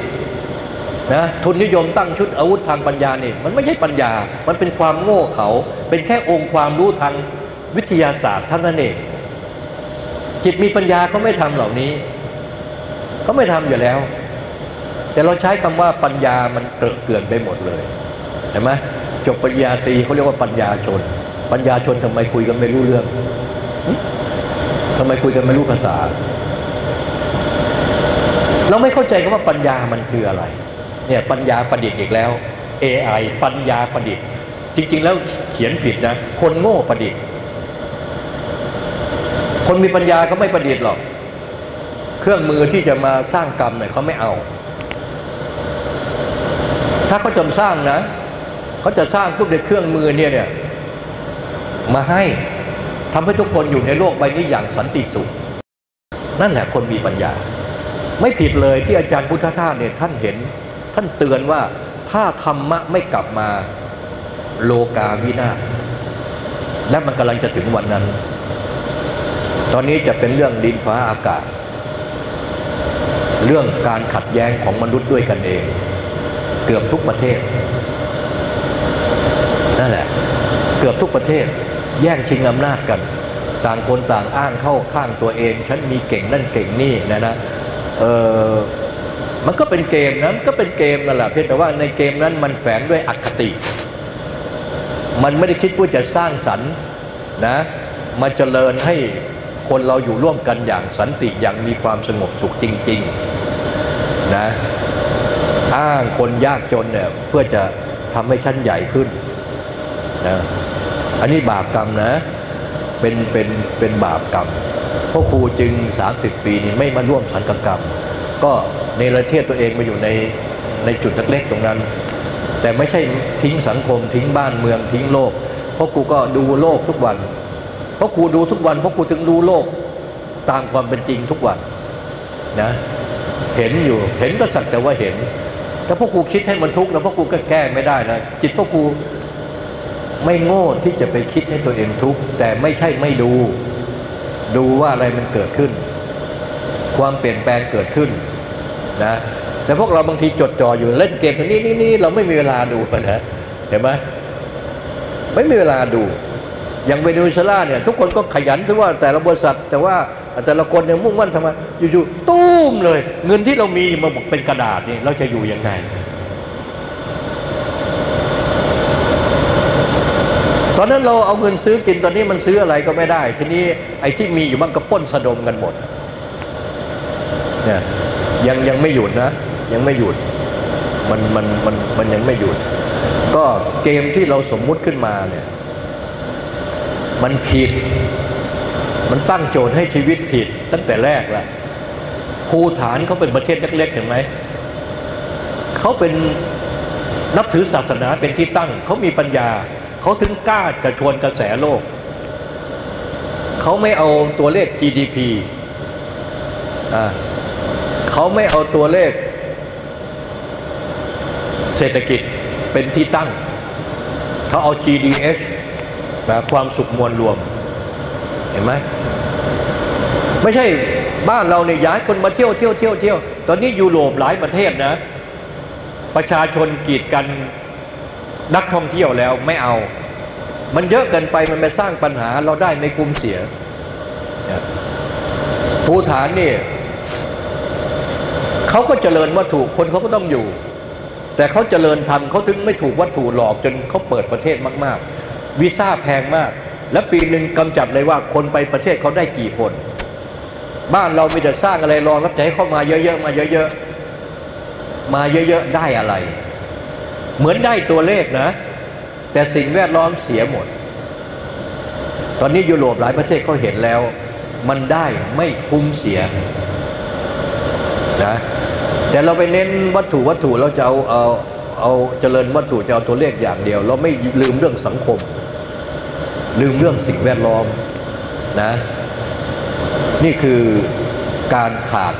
นะทุนนิยมตั้งชุดอาวุธทางปัญญานี่ มันไม่ใช่ปัญญา มันเป็นความโง่เขา เป็นแค่องค์ความรู้ทางวิทยาศาสตร์เท่านั้นเองจิตมีปัญญาเขาไม่ทำเหล่านี้เขาไม่ทำอยู่แล้ว แต่เราใช้คำว่าปัญญามันเกลื่อนไปหมดเลยเห็นไหม จบปริญญาตรีเขาเรียกว่าปัญญาชน ปัญญาชนทำไมคุยกันไม่รู้เรื่องทำไมคุยกันไม่รู้ภาษา เราไม่เข้าใจคำว่าปัญญามันคืออะไร เนี่ยปัญญาประดิษฐ์อีกแล้ว AI ปัญญาประดิษฐ์ จริง ๆ แล้วเขียนผิดนะ คนโง่ประดิษฐ์ คนมีปัญญาก็ไม่ประดิษฐ์หรอก เครื่องมือที่จะมาสร้างกรรมเนี่ยเขาไม่เอา ถ้าเขาจะสร้างนะ เขาจะสร้างปุ๊บในเครื่องมือเนี่ยเนี่ยมาให้ทำให้ทุกคนอยู่ในโลกใบนี้อย่างสันติสุข นั่นแหละคนมีปัญญา ไม่ผิดเลยที่อาจารย์พุทธทาสเนี่ยท่านเห็น ท่านเตือนว่าถ้าธรรมะไม่กลับมาโลกาวินาศและมันกำลังจะถึงวันนั้น ตอนนี้จะเป็นเรื่องดินฟ้าอากาศ เรื่องการขัดแย้งของมนุษย์ด้วยกันเอง เกือบทุกประเทศ เกือบทุกประเทศแย่งชิงอำนาจกัน ต่างคนต่างอ้างเข้าข้างตัวเอง ฉันมีเก่งนั่นเก่งนี่นะนะเออมันก็เป็นเกมนะมันก็เป็นเกมนั่นแหละเพียงแต่ว่าในเกมนั้นมันแฝงด้วยอคติ มันไม่ได้คิดว่าจะสร้างสรรค์นะมาเจริญให้คนเราอยู่ร่วมกันอย่างสันติอย่างมีความสงบสุขจริง ๆนะอ้างคนยากจนเนี่ยเพื่อจะทำให้ชั้นใหญ่ขึ้นนะ อันนี้บาปกรรมนะ เป็นเป็นเป็นบาปกรรมพวกครูจึง 30 ปีนี้ไม่มาร่วมสังกกรรม ก็ในประเทศตัวเองมาอยู่ในในจุดเล็กๆตรงนั้น แต่ไม่ใช่ทิ้งสังคมทิ้งบ้านเมืองทิ้งโลก เพราะครูก็ดูโลกทุกวัน เพราะครูดูทุกวันเพราะครูถึงดูโลกตามความเป็นจริงทุกวันนะเห็นอยู่เห็นก็สักแต่ว่าเห็น แต่พวกครูคิดให้มันทุกข์แล้วพวกครูก็แก้ไม่ได้นะจิตพวกครู ไม่โง่ที่จะไปคิดให้ตัวเองทุกข์แต่ไม่ใช่ไม่ดู ดูว่าอะไรมันเกิดขึ้น ความเปลี่ยนแปลงเกิดขึ้นนะแต่พวกเราบางทีจดจ่ออยู่เล่นเกมกันนี่นี่นี่เราไม่มีเวลาดูนะเห็นไหมไม่มีเวลาดู อย่างเวเนซุเอลาเนี่ย ทุกคนก็ขยันซะว่าแต่ละบริษัท แต่ว่าแต่ละคนเนี่ยมุ่งมั่นทำไมอยู่ๆตุ้มเลย เงินที่เรามีมาบอกเป็นกระดาษนี่เราจะอยู่ยังไง ตอนนั้นเราเอาเงินซื้อกินตอนนี้มันซื้ออะไรก็ไม่ได้ ทีนี้ไอ้ที่มีอยู่มันก็ป้นสะดมกันหมดเนี่ยยังยังไม่หยุดนะ ยังไม่หยุดมันมันมันมันยังไม่หยุด ก็เกมที่เราสมมุติขึ้นมาเนี่ย มันผิด มันตั้งโจทย์ให้ชีวิตผิดตั้งแต่แรกละภูฐานเขาเป็นประเทศเล็กๆเห็นไหมเขาเป็นนับถือศาสนาเป็นที่ตั้งเขามีปัญญา เขาถึงกล้ากระชวนกระแสโลก เขาไม่เอาตัวเลข GDP อ่าเขาไม่เอาตัวเลข เศรษฐกิจเป็นที่ตั้ง เขาเอา GDH นะความสุขมวลรวม เห็นไหมไม่ใช่บ้านเราเนี่ยย้ายคนมาเที่ยวเที่ยวเที่ยวเที่ยวตอนนี้ยุโรปหลายประเทศนะ ประชาชนกีดกัน นักท่องเที่ยวแล้วไม่เอา มันเยอะเกินไปมันมาสร้างปัญหาเราได้ไม่คุ้มเสียภูฐานนี่เขาก็เจริญวัตถุคนเขาก็ต้องอยู่ แต่เขาเจริญทำเขาถึงไม่ถูกวัตถุหลอกจนเขาเปิดประเทศมาก ๆ วีซ่าแพงมาก และปีหนึ่งกำจัดเลยว่าคนไปประเทศเขาได้กี่คน บ้านเราไม่จะสร้างอะไรรองรับใจให้เข้ามาเยอะๆมาเยอะๆมาเยอะๆได้อะไร เหมือนได้ตัวเลขนะ แต่สิ่งแวดล้อมเสียหมด ตอนนี้ยุโรปหลายประเทศเขาเห็นแล้ว มันได้ไม่คุ้มเสียนะแต่เราไปเน้นวัตถุวัตถุเราจะเอาเอาเอาเจริญวัตถุจะเอาตัวเลขอย่างเดียว เราไม่ลืมเรื่องสังคม ลืมเรื่องสิ่งแวดล้อมนะนี่คือการขาด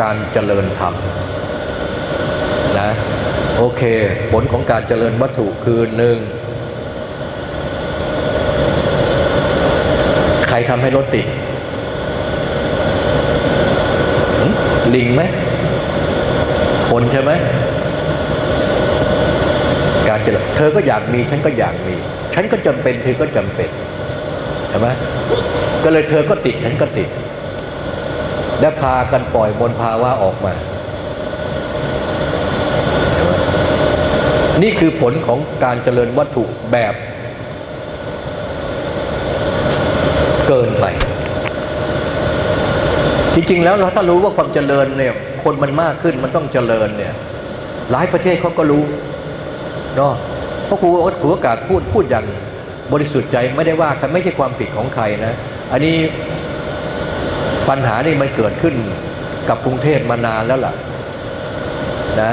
การเจริญธรรมนะ โอเค ผลของการเจริญวัตถุคือหนึ่งใครทำให้รถติดลิงไหมคนใช่ไหมการเจริญเธอก็อยากมี ฉันก็อยากมี ฉันก็จำเป็น เธอก็จำเป็นใช่ไหมก็เลยเธอก็ติดฉันก็ติด และพากันปล่อยมลภาวะออกมา นี่คือผลของการเจริญวัตถุแบบเกินไป จริงๆ แล้วเราถ้ารู้ว่าความเจริญเนี่ย คนมันมากขึ้นมันต้องเจริญเนี่ย หลายประเทศเขาก็รู้เนาะเพราะครูครูอากาศพูดพูดอย่างบริสุทธิ์ใจไม่ได้ว่าใครไม่ใช่ความผิดของใครนะ อันนี้ปัญหานี่มันเกิดขึ้นกับกรุงเทพมานานแล้วล่ะนะ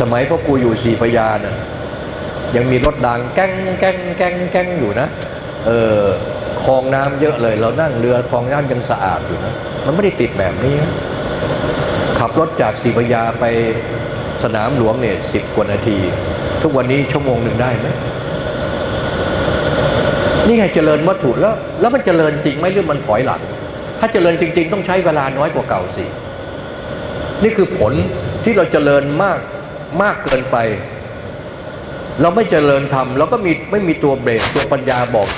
สมัยพ่อครูอยู่สีพยานะ่ะยังมีรถดังแก้งแก้งแก้งแก้งอยู่นะ เออคลองน้ำเยอะเลย เรานั่งเรือคลองน้ำยังสะอาดอยู่นะมันไม่ได้ติดแบบนี้นะขับรถจากสีพยาไปสนามหลวงเนี่ยสิบกว่านาที ทุกวันนี้ชั่วโมงหนึ่งได้ไหมนี่ไงเจริญวัตถุแล้ว แล้วมันเจริญจริงไหมหรือมันถอยหลัง ถ้าเจริญจริง ๆ ต้องใช้เวลาน้อยกว่าเก่าสิ นี่คือผลที่เราเจริญมาก มากเกินไป เราไม่เจริญทำเราก็มีไม่มีตัวเบรกตัวปัญญาบอก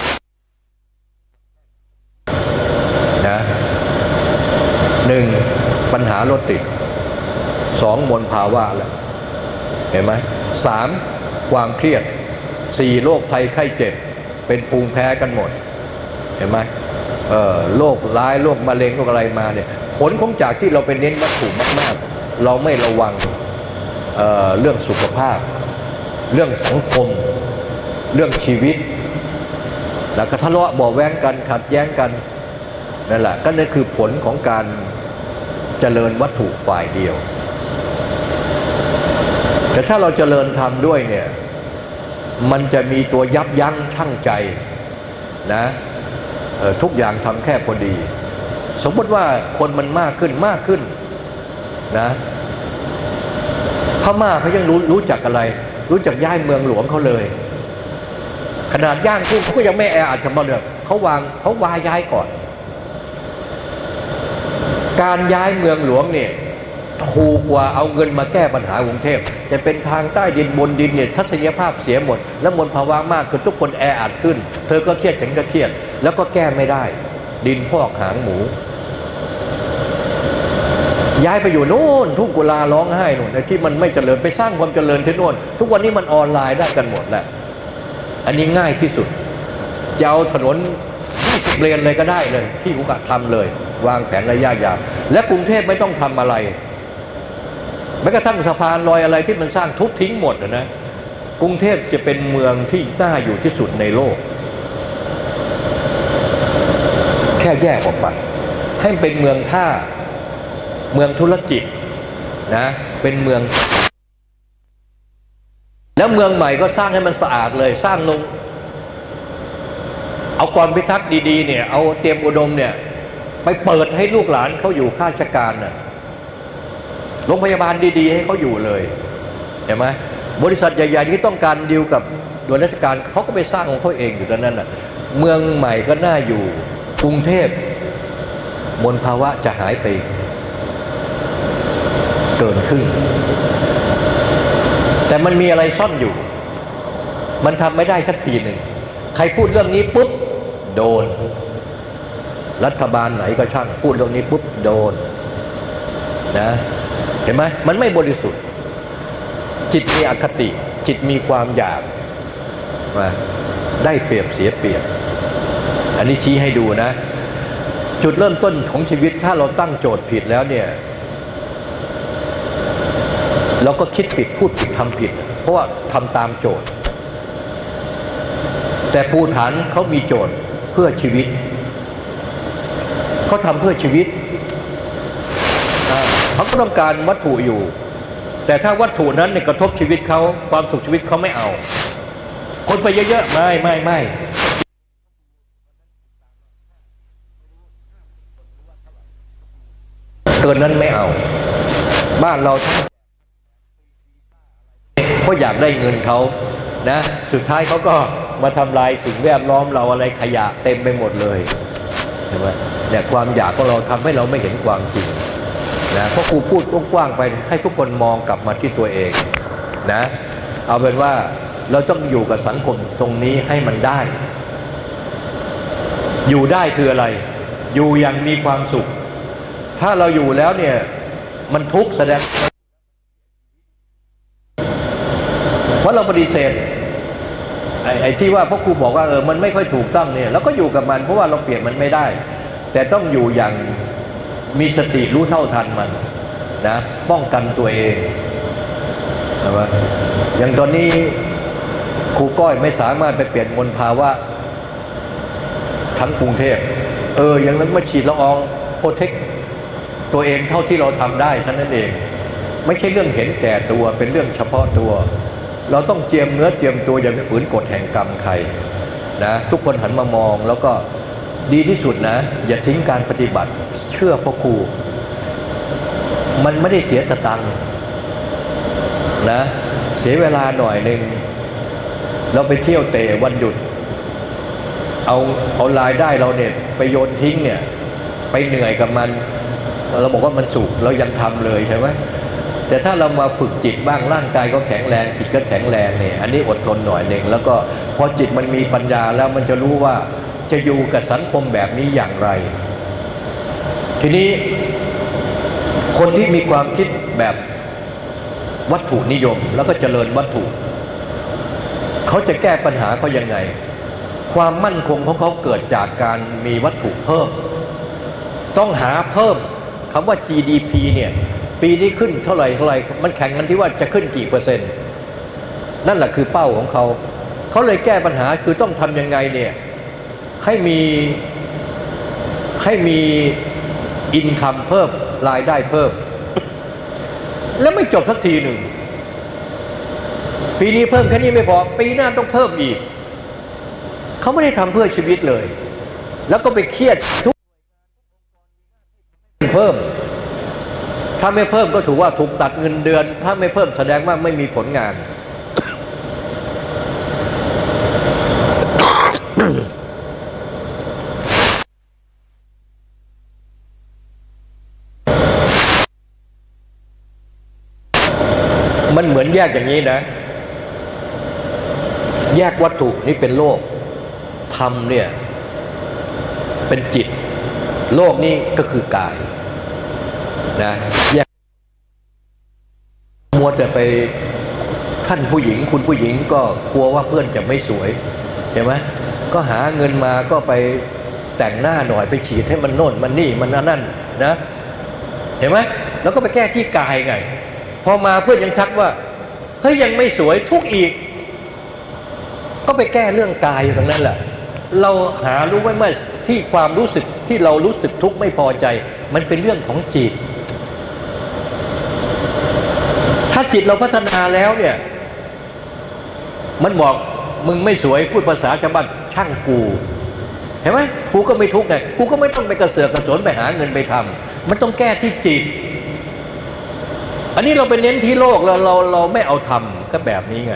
นะหนึ่งปัญหารถติดสองมลภาวะแล้วเห็นไหมสามความเครียดสี่โรคภัยไข้เจ็บ เป็นภูมิแพ้กันหมด เห็นไหมเออโรคร้ายโรคมะเร็งโรคอะไรมาเนี่ย ผลของจากที่เราไปเน้นวัตถุมาก ๆ เราไม่ระวัง เเรื่องสุขภาพ เรื่องสังคม เรื่องชีวิต แล้วก็ทะเลาะบอแว้งกันขัดแย้งกันนั่นแหละก็นั่นคือผลของการเจริญวัตถุฝ่ายเดียว แต่ถ้าเราเจริญธรรมด้วยเนี่ยมันจะมีตัวยับยั้งชั่งใจนะทุกอย่างทำแค่พอดี สมมติว่าคนมันมากขึ้นมากขึ้นนะ พม่าเขายังรู้รู้จักอะไร รู้จักย้ายเมืองหลวงเขาเลย ขนาดย่างกุ้งเขาก็ยังไม่แออัดชำเนี่ยเขาวางเขาวายย้ายก่อน การย้ายเมืองหลวงเนี่ยถูกกว่าเอาเงินมาแก้ปัญหากรุงเทพจะเป็นทางใต้ดินบนดินเนี่ยทัศนียภาพเสียหมด แล้วมลภาวะมากจนทุกคนแออัดขึ้น เธอก็เครียดฉันก็เครียด แล้วก็แก้ไม่ได้ ดินพอกหางหมู ย้ายไปอยู่โน่นทุ่งกุลาร้องไห้นู่นที่มันไม่เจริญไปสร้างความเจริญที่โน่น ทุกวันนี้มันออนไลน์ได้กันหมดแหละอันนี้ง่ายที่สุดจะเอาถนนเลนเลยก็ได้เลย ที่กุกะทำเลย วางแผนระยะยาวและกรุงเทพไม่ต้องทำอะไรแม้กระทั่งสะพานลอยอะไรที่มันสร้างทุบทิ้งหมดนะกรุงเทพจะเป็นเมืองที่น่าอยู่ที่สุดในโลก แค่แยกออกไปให้เป็นเมืองท่า เมืองธุรกิจนะเป็นเมือง แล้วเมืองใหม่ก็สร้างให้มันสะอาดเลยสร้างลง เอากรพิทักษ์ดีๆเนี่ยเอาเตรียมอุดมเนี่ยไปเปิดให้ลูกหลานเขาอยู่ข้าราชการน่ะโรงพยาบาลดีๆ ให้เขาอยู่เลยเห็นไหมบริษัทใหญ่ๆที่ต้องการดีลกับหน่วยราชการเขาก็ไปสร้างของเขาเองอยู่ตอนนั้นน่ะเมืองใหม่ก็น่าอยู่กรุงเทพมลภาวะจะหายไป เกินครึ่ง แต่มันมีอะไรซ่อนอยู่ มันทำไม่ได้สักทีหนึ่ง ใครพูดเรื่องนี้ปุ๊บโดน รัฐบาลไหนก็ช่างพูดเรื่องนี้ปุ๊บโดนนะ เห็นไหมมันไม่บริสุทธิ์ จิตมีอคติ จิตมีความอยากมาได้เปรียบเสียเปรียบ อันนี้ชี้ให้ดูนะ จุดเริ่มต้นของชีวิตถ้าเราตั้งโจทย์ผิดแล้วเนี่ย เราก็คิดผิดพูดผิดทำผิด เพราะว่าทำตามโจทย์ แต่ภูฐานเขามีโจทย์เพื่อชีวิตเขาทำเพื่อชีวิตเขาก็ต้องการวัตถุอยู่ แต่ถ้าวัตถุนั้นเนี่ยกระทบชีวิตเขาความสุขชีวิตเขาไม่เอา คนไปเยอะๆไม่ไม่ไม่เกินนั้นไม่เอา บ้านเรา ราะอยากได้เงินเขานะสุดท้ายเขาก็มาทำลายสิ่งแวดล้อมเราอะไรขยะเต็มไปหมดเลยใช่ไหมเนี่ยความอยากของเราทำให้เราไม่เห็นความจริงนะเพราะครูพูดกว้างๆไปให้ทุกคนมองกลับมาที่ตัวเองนะเอาเป็นว่าเราต้องอยู่กับสังคมตรงนี้ให้มันได้ อยู่ได้คืออะไร อยู่อย่างมีความสุข ถ้าเราอยู่แล้วเนี่ยมันทุกข์แสดง เราปฏิเสธไอ้ไอที่ว่าพ่อครูบอกว่าเออมันไม่ค่อยถูกต้องเนี่ยเราก็อยู่กับมันเพราะว่าเราเปลี่ยนมันไม่ได้ แต่ต้องอยู่อย่างมีสติรู้เท่าทันมันนะป้องกันตัวเองใช่ไหมอย่างตอนนี้ครูก้อยไม่สามารถไปเปลี่ยนมลภาวะทั้งกรุงเทพเอออย่างนั้นมาฉีดละอองโปรเทคตัวเองเท่าที่เราทำได้เท่านั้นเอง ไม่ใช่เรื่องเห็นแก่ตัวเป็นเรื่องเฉพาะตัว เราต้องเจียมเนื้อเจียมตัวอย่าไปฝืนกฎแห่งกรรมใครนะทุกคนหันมามองแล้วก็ดีที่สุดนะ อย่าทิ้งการปฏิบัติเชื่อพ่อครู มันไม่ได้เสียสตังค์นะเสียเวลาหน่อยหนึ่งเราไปเที่ยวเตะวันหยุด เอาเอารายได้เราเนี่ยไปโยนทิ้งเนี่ย ไปเหนื่อยกับมัน เราบอกว่ามันสุขเรายังทำเลยใช่ไหม แต่ถ้าเรามาฝึกจิตบ้างร่างกายก็แข็งแรงจิตก็แข็งแรงเนี่ยอันนี้อดทนหน่อยหนึ่งแล้วก็พอจิตมันมีปัญญาแล้วมันจะรู้ว่าจะอยู่กับสังคมแบบนี้อย่างไร ทีนี้คนที่มีความคิดแบบวัตถุนิยมแล้วก็เจริญวัตถุ เขาจะแก้ปัญหาเขายังไง ความมั่นคงของเขาเกิดจากการมีวัตถุเพิ่ม ต้องหาเพิ่มคำว่า GDP เนี่ย ปีนี้ขึ้นเท่าไหร่เท่าไหร่มันแข่งกันที่ว่าจะขึ้นกี่เปอร์เซ็นต์ นั่นแหละคือเป้าของเขา เขาเลยแก้ปัญหาคือต้องทำยังไงเนี่ยให้มีให้มีอินคัมเพิ่มรายได้เพิ่ม แล้วไม่จบสักทีหนึ่ง ปีนี้เพิ่มแค่นี้ไม่พอ ปีหน้าต้องเพิ่มอีก เขาไม่ได้ทำเพื่อชีวิตเลย แล้วก็ไปเครียดทุกเพิ่ม ถ้าไม่เพิ่มก็ถือว่าถูกตัดเงินเดือน ถ้าไม่เพิ่มแสดงว่าไม่มีผลงาน มันเหมือนแยกอย่างนี้นะ แยกวัตถุนี่เป็นโลกธรรมเนี่ย เป็นจิต โลกนี่ก็คือกาย นะแยกมัวแต่ไปท่านผู้หญิง คุณผู้หญิงก็กลัวว่าเพื่อนจะไม่สวยเห็นไหมก็หาเงินมาก็ไปแต่งหน้าหน่อยไปฉีดให้มันโน่นมันนี่มันนั่นนะ เห็นไหมแล้วก็ไปแก้ที่กายไง พอมาเพื่อนยังทักว่าเฮ้ยยังไม่สวยทุกอีก ก็ไปแก้เรื่องกายอยู่ตรงนั้นแหละเราหารู้ไว้เมื่อที่ความรู้สึกที่เรารู้สึกทุกข์ไม่พอใจ มันเป็นเรื่องของจิต ถ้า จิตเราพัฒนาแล้วเนี่ย มันบอกมึงไม่สวยพูดภาษาชาวบ้านช่างกูเห็นไหมกูก็ไม่ทุกข์ไงกูก็ไม่ต้องไปกระเสือกกระสนไปหาเงินไปทำมันต้องแก้ที่จิต อันนี้เราไปเน้นที่โลกเราเราเราไม่เอาทำก็แบบนี้ไง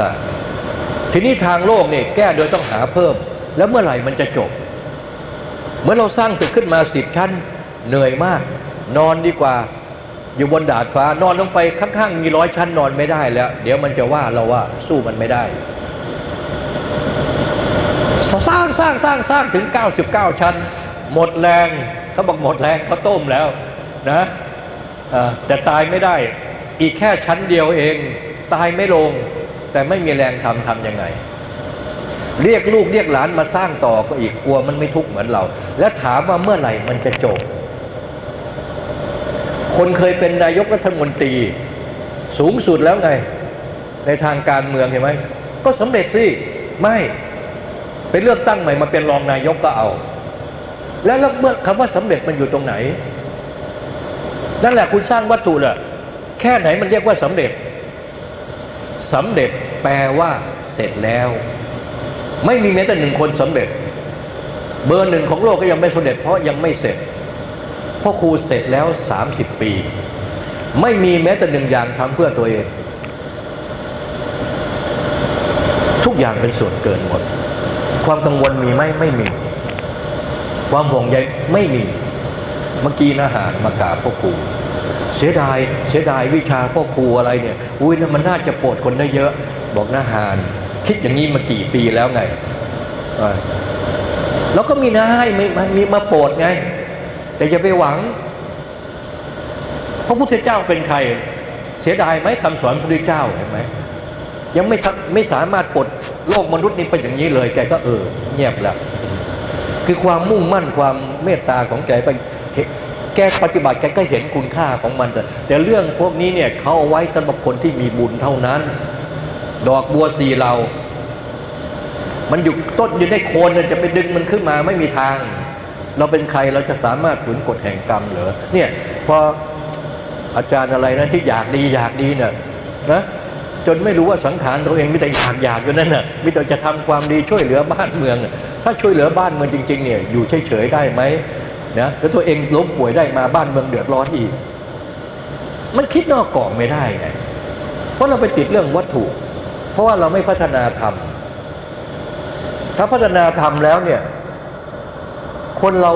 ล่ะทีนี้ทางโลกเนี่ยแก้โดยต้องหาเพิ่ม แล้วเมื่อไหร่มันจะจบ เมื่อเราสร้างตึกขึ้นมาสิบชั้นเหนื่อยมาก นอนดีกว่า อยู่บนดาดฟ้านอนลงไปข้างๆมีร้อยชั้นนอนไม่ได้แล้ว เดี๋ยวมันจะว่าเราว่าสู้มันไม่ได้ สร้างสร้างสร้างสร้างถึง 99 ชั้น หมดแรงเขาบอกหมดแรงเขาต้มแล้วนะแต่ตายไม่ได้ อีกแค่ชั้นเดียวเอง ตายไม่ลง แต่ไม่มีแรงทำทำยังไง เรียกลูกเรียกหลานมาสร้างต่อก็อีกกลัวมันไม่ทุกข์เหมือนเรา และถามว่าเมื่อไหร่มันจะจบ คนเคยเป็นนายกรัฐมนตรีสูงสุดแล้วไง ในทางการเมืองเห็นไหมก็สำเร็จสิไม่ไปเลือกตั้งใหม่มาเป็นรองนายกก็เอา แล้วเมื่อคำว่าสำเร็จมันอยู่ตรงไหน นั่นแหละคุณสร้างวัตถุแหละแค่ไหนมันเรียกว่าสำเร็จสำเร็จแปลว่าเสร็จแล้ว ไม่มีแม้แต่หนึ่งคนสำเร็จ เบอร์หนึ่งของโลกก็ยังไม่สำเร็จเพราะยังไม่เสร็จ พ่อครูเสร็จแล้วสามสิบปี ไม่มีแม้แต่หนึ่งอย่างทำเพื่อตัวเอง ทุกอย่างเป็นส่วนเกินหมด ความกังวลมีไหมไม่มี ความห่วงใยไม่มี เมื่อกี้นะหารมากราพ่อครูเสียดายเสียดายวิชาพ่อครูอะไรเนี่ย อุ้ยนะมันน่าจะโปรดคนได้เยอะ บอกนะหารคิดอย่างนี้มากี่ปีแล้วไง แล้วก็มีนะให้มีมาโปรดไง แต่อย่าไปหวัง พระพุทธเจ้าเป็นใคร เสียดายไหมคำสอนพระพุทธเจ้าเห็นไหมยังไม่ไม่สามารถปลดโลกมนุษย์นี้เป็นอย่างนี้เลย แกก็เออ เงียบแล้ว คือความมุ่งมั่นความเมตตาของแกก็แกปฏิบัติแกก็เห็นคุณค่าของมัน แต่แต่เรื่องพวกนี้เนี่ยเขาเอาไว้สำหรับคนที่มีบุญเท่านั้น ดอกบัวสีเรา มันอยู่ต้นอยู่ในโคนจะไปดึงมันขึ้นมาไม่มีทาง เราเป็นใครเราจะสามารถฝืนกฎแห่งกรรมเหรอเนี่ยพออาจารย์อะไรนะที่อยากดีอยากดีเนี่ยนะจนไม่รู้ว่าสังขารตัวเองมิแต่อยากอยากอยู่นั่นน่ะมิแต่จะทำความดีช่วยเหลือบ้านเมือง ถ้าช่วยเหลือบ้านเมืองจริง ๆ เนี่ยอยู่เฉยๆได้ไหมนะแล้วตัวเองล้มป่วยได้มาบ้านเมืองเดือดร้อนอีก มันคิดนอกกรอบไม่ได้ไงเพราะเราไปติดเรื่องวัตถุ เพราะว่าเราไม่พัฒนาธรรมถ้าพัฒนาธรรมแล้วเนี่ย คนเรา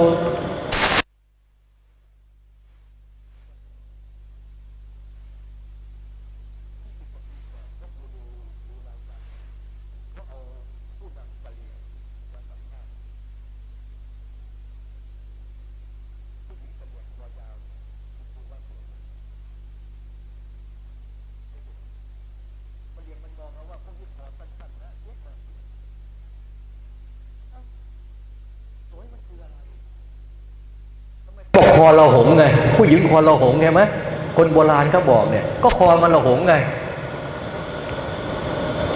บ อกคอเราหงไง ผู้หญิงคอเราหงไงไหมคนโบราณก็บอกเนี่ย ก็คอมันเราหงไง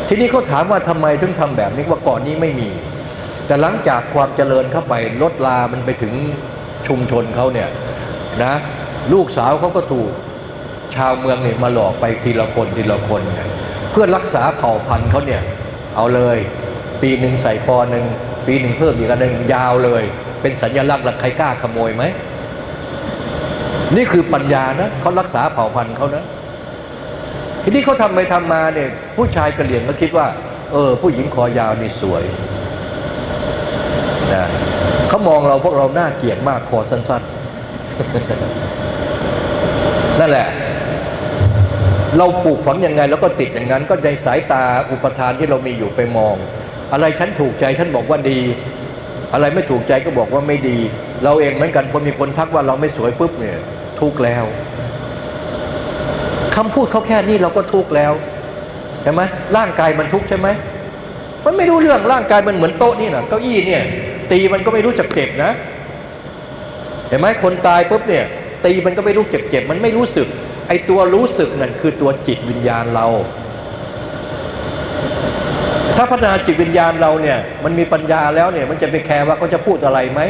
ทีนี้เขาถามว่าทำไมถึงทำแบบนี้ว่าก่อนนี้ไม่มี แต่หลังจากความเจริญเข้าไปลดลามันไปถึงชุมชนเขาเนี่ยนะลูกสาวเขาก็ถูกชาวเมืองเนี่ยมาหลอกไปทีละคนทีละคนเพื่อรักษาเผ่าพันธุ์เขาเนี่ยเอาเลย ปีหนึ่งใส่คอหนึ่งปีหนึ่งเพิ่มอีกอันหนึ่งยาวเลย เป็นสัญลักษณ์แล้วใครกล้าขโมยไหม นี่คือปัญญานะเขารักษาเผ่าพันธุ์เขานะทีนี้เขาทำไปทำมาเนี่ยผู้ชายกระเหลี่ยงก็คิดว่า เออ ผู้หญิงคอยาวนี่สวยนะเขามองเราพวกเราหน้าเกลียดมากคอสั้นๆ นั่นแหละ เราปลูกฝังยังไง แล้วก็ติดอย่างนั้น ก็ในสายตาอุปทานที่เรามีอยู่ไปมอง อะไรฉันถูกใจฉันบอกว่าดี อะไรไม่ถูกใจก็บอกว่าไม่ดี เราเองเหมือนกันพอมีคนทักว่าเราไม่สวยปุ๊บเนี่ย ทุกข์แล้วคำพูดเขาแค่นี้เราก็ทุกข์แล้วเห็นไหมร่างกายมันทุกข์ใช่ไหมมันไม่รู้เรื่องร่างกายมันเหมือนโต๊ะนี่นะเก้าอี้เนี่ย ตีมันก็ไม่รู้จักเจ็บนะ เห็นไหมคนตายปุ๊บเนี่ย ตีมันก็ไม่รู้เจักเจ็บมันไม่รู้สึก ไอตัวรู้สึกนั่นคือตัวจิตวิญญาณเรา ถ้าพัฒนาจิตวิญญาณเราเนี่ย มันมีปัญญาแล้วเนี่ย มันจะไปแคร์ว่าเขาจะพูดอะไรไหม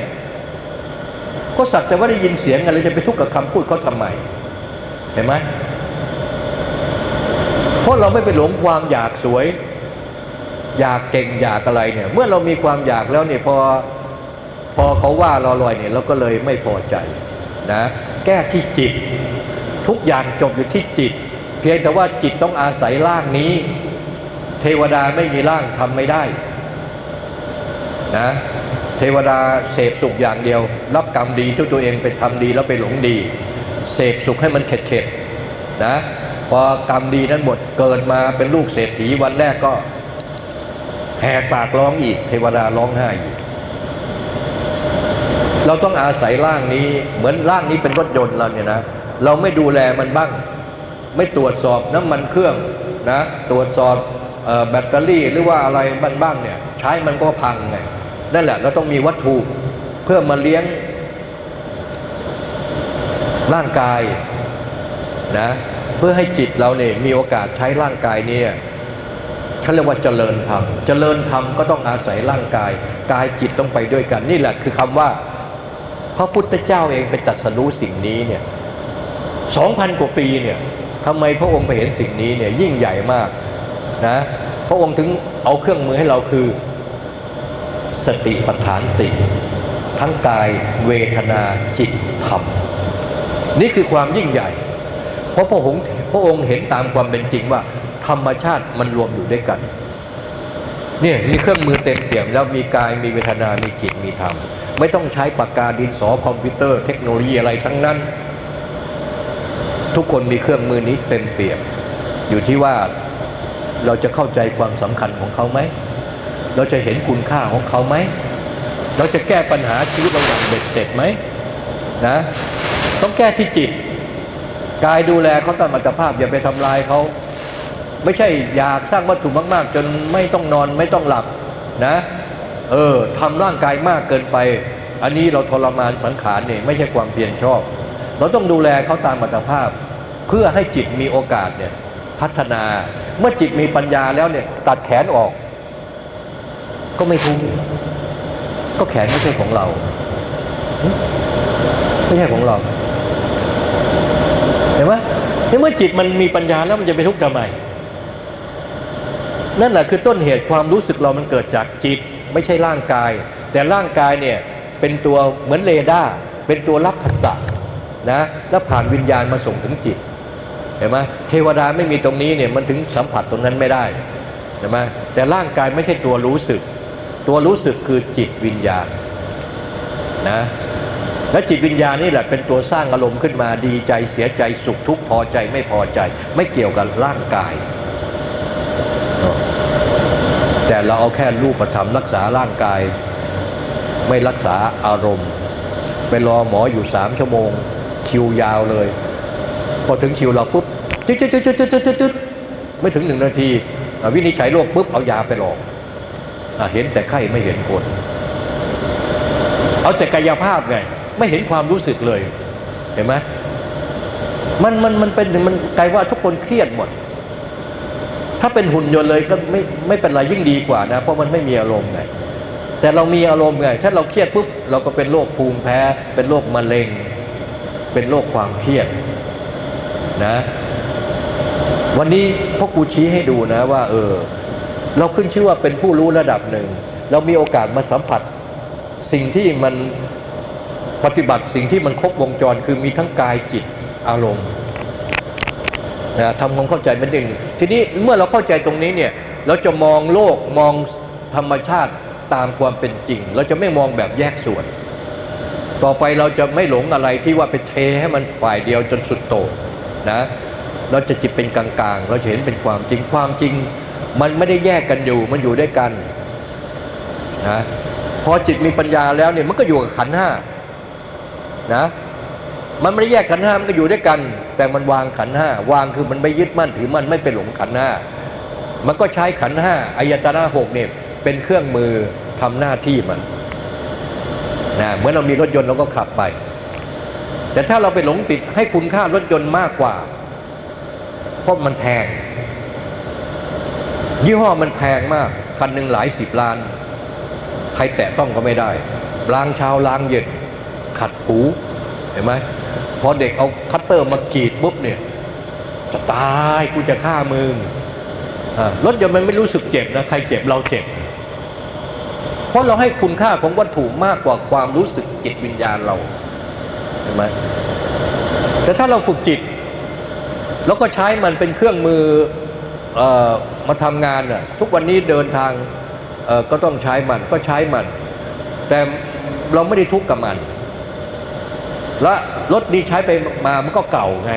ก็สักแต่ว่าได้ยินเสียงอะไรจะไปทุกข์กับคำพูดเขาทำไมเห็นไหมเพราะเราไม่ไปหลงความอยากสวย อยากเก่งอยากอะไรเนี่ย เมื่อเรามีความอยากแล้วเนี่ยพอพอเขาว่าเราลอยเนี่ยเราก็เลยไม่พอใจนะแก้ที่จิต ทุกอย่างจบอยู่ที่จิต เพียงแต่ว่าจิตต้องอาศัยร่างนี้ เทวดาไม่มีร่างทำไม่ได้นะเทวดาเสพสุขอย่างเดียว รับกรรมดีที่ตัวเองไปทำดีแล้วไปหลงดี เสพสุขให้มันเข็ดเข็ดนะพอกรรมดีนั้นหมดเกิดมาเป็นลูกเศรษฐีวันแรกก็ แหกปากร้องอีก เทวดาร้องไห้อีกเราต้องอาศัยร่างนี้เหมือนร่างนี้เป็นรถยนต์เราเนี่ยนะเราไม่ดูแลมันบ้าง ไม่ตรวจสอบน้ำมันเครื่องนะตรวจสอบแบตเตอรี่หรือว่าอะไรบ้างเนี่ยใช้มันก็พังไงนั่นแหละเราต้องมีวัตถุ พื่อมาเลี้ยงร่างกายนะเพื่อให้จิตเราเนี่ยมีโอกาสใช้ร่างกายนี้เขาเรียกว่าเจริญธรรมเจริญธรรมก็ต้องอาศัยร่างกาย กายจิตต้องไปด้วยกัน นี่แหละคือคำว่า พระพุทธเจ้าเองไปตัดสรู้สิ่งนี้เนี่ยสองพันกว่าปีเนี่ยทำไมพระองค์ไปเห็นสิ่งนี้เนี่ยยิ่งใหญ่มากนะพระองค์ถึงเอาเครื่องมือให้เราคือ สติปัฏฐานสี่ ทั้งกายเวทนาจิตธรรม นี่คือความยิ่งใหญ่ เพราะพระองค์พระองค์เห็นตามความเป็นจริงว่า ธรรมชาติมันรวมอยู่ด้วยกันเนี่ยมีเครื่องมือเต็มเปี่ยมแล้วมีกายมีเวทนามีจิตมีธรรม ไม่ต้องใช้ปากกาดินสอคอมพิวเตอร์เทคโนโลยีอะไรทั้งนั้น ทุกคนมีเครื่องมือนี้เต็มเปี่ยม อยู่ที่ว่าเราจะเข้าใจความสำคัญของเขาไหม เราจะเห็นคุณค่าของเขาไหม เราจะแก้ปัญหาชีวิตเราอย่างเบ็ดเสร็จไหมนะ ต้องแก้ที่จิต กายดูแลเขาตามอัตภาพอย่าไปทำลายเขา ไม่ใช่อยากสร้างวัตถุมาก ๆ จนไม่ต้องนอนไม่ต้องหลับนะ เออทำร่างกายมากเกินไป อันนี้เราทรมานสังขารเนี่ยไม่ใช่ความเพียรชอบ เราต้องดูแลเขาตามอัตภาพ เพื่อให้จิตมีโอกาสเนี่ยพัฒนาเมื่อจิตมีปัญญาแล้วเนี่ยตัดแขนออก ก็ไม่ทุกข์ ก็แขนไม่ใช่ของเรา ไม่ใช่ของเรา เห็นไหมเมื่อจิตมันมีปัญญาแล้วมันจะไปทุกข์ทำไมนั่นแหละคือต้นเหตุความรู้สึกเรามันเกิดจากจิต ไม่ใช่ร่างกาย แต่ร่างกายเนี่ยเป็นตัวเหมือนเรดาร์เป็นตัวรับภาษานะแล้วผ่านวิญญาณมาส่งถึงจิตเห็นไหมเทวดาไม่มีตรงนี้เนี่ยมันถึงสัมผัสตรงนั้นไม่ได้เห็นไหมแต่ร่างกายไม่ใช่ตัวรู้สึก ตัวรู้สึกคือจิตวิญญาณนะและจิตวิญญาณนี่แหละเป็นตัวสร้างอารมณ์ขึ้นมาดีใจเสียใจสุขทุกข์พอใจไม่พอใจ ไม่เกี่ยวกับร่างกาย แต่เราเอาแค่รูปธรรมรักษาร่างกาย ไม่รักษาอารมณ์ ไปรอหมออยู่สามชั่วโมง คิวยาวเลย พอถึงคิวเราปุ๊บจึ๊ดจึ๊ดจึ๊ดจึ๊ดจึ๊ดจึ๊ดไม่ถึงหนึ่งนาที วินิจฉัยโรคปุ๊บเอายาไปหลอก เห็นแต่ไข้ไม่เห็นคน เอาแต่กายภาพไงไม่เห็นความรู้สึกเลย เห็นไหมมันมันมันเป็นมันกลายว่าทุกคนเครียดหมด ถ้าเป็นหุ่นยนต์เลยก็ไม่ไม่เป็นไรยิ่งดีกว่านะ เพราะมันไม่มีอารมณ์ไงแต่เรามีอารมณ์ไงถ้าเราเครียดปุ๊บเราก็เป็นโรคภูมิแพ้ เป็นโรคมะเร็ง เป็นโรคความเครียดนะ วันนี้พ่อครูชี้ให้ดูนะว่า เออ เราขึ้นชื่อว่าเป็นผู้รู้ระดับหนึ่ง เรามีโอกาสมาสัมผัส สิ่งที่มันปฏิบัติสิ่งที่มันครบวงจรคือมีทั้งกายจิตอารมณ์นะทำความเข้าใจเป็นหนึ่งทีนี้เมื่อเราเข้าใจตรงนี้เนี่ยเราจะมองโลกมองธรรมชาติตามความเป็นจริง เราจะไม่มองแบบแยกส่วน ต่อไปเราจะไม่หลงอะไรที่ว่าไปเทให้มันฝ่ายเดียวจนสุดโต่งนะเราจะจิตเป็นกลางๆ เราจะเห็นเป็นความจริงความจริง มันไม่ได้แยกกันอยู่มันอยู่ด้วยกันนะพอจิตมีปัญญาแล้วเนี่ยมันก็อยู่กับขันห้านะมันไม่ได้แยกขันห้ามันก็อยู่ด้วยกัน แต่มันวางขันห้าวางคือมันไม่ยึดมั่นถือมั่นไม่เป็นหลงขันห้ามันก็ใช้ขันห้าอายตนะหกเนี่ยเป็นเครื่องมือทำหน้าที่มันนะเหมือนเรามีรถยนต์เราก็ขับไป แต่ถ้าเราไปหลงติดให้คุณค่ารถยนต์มากกว่า เพราะมันแพง ยี่ห้อมันแพงมาก คันหนึ่งหลายสิบล้าน ใครแตะต้องก็ไม่ได้ ล้างเช้าล้างเย็นขัดถูเห็นไหมพอเด็กเอาคัตเตอร์มากรีดปุ๊บเนี่ยจะตายกูจะฆ่ามึงรถยนต์มันไม่รู้สึกเจ็บนะใครเจ็บเราเจ็บ เพราะเราให้คุณค่าของวัตถุมากกว่าความรู้สึกจิตวิญญาณเราเห็นไหมแต่ถ้าเราฝึกจิต แล้วก็ใช้มันเป็นเครื่องมือออ มาทำงานน่ะทุกวันนี้เดินทางก็ต้องใช้มันก็ใช้มัน แต่เราไม่ได้ทุกข์กับมัน และรถนี้ใช้ไปมามันก็เก่าไง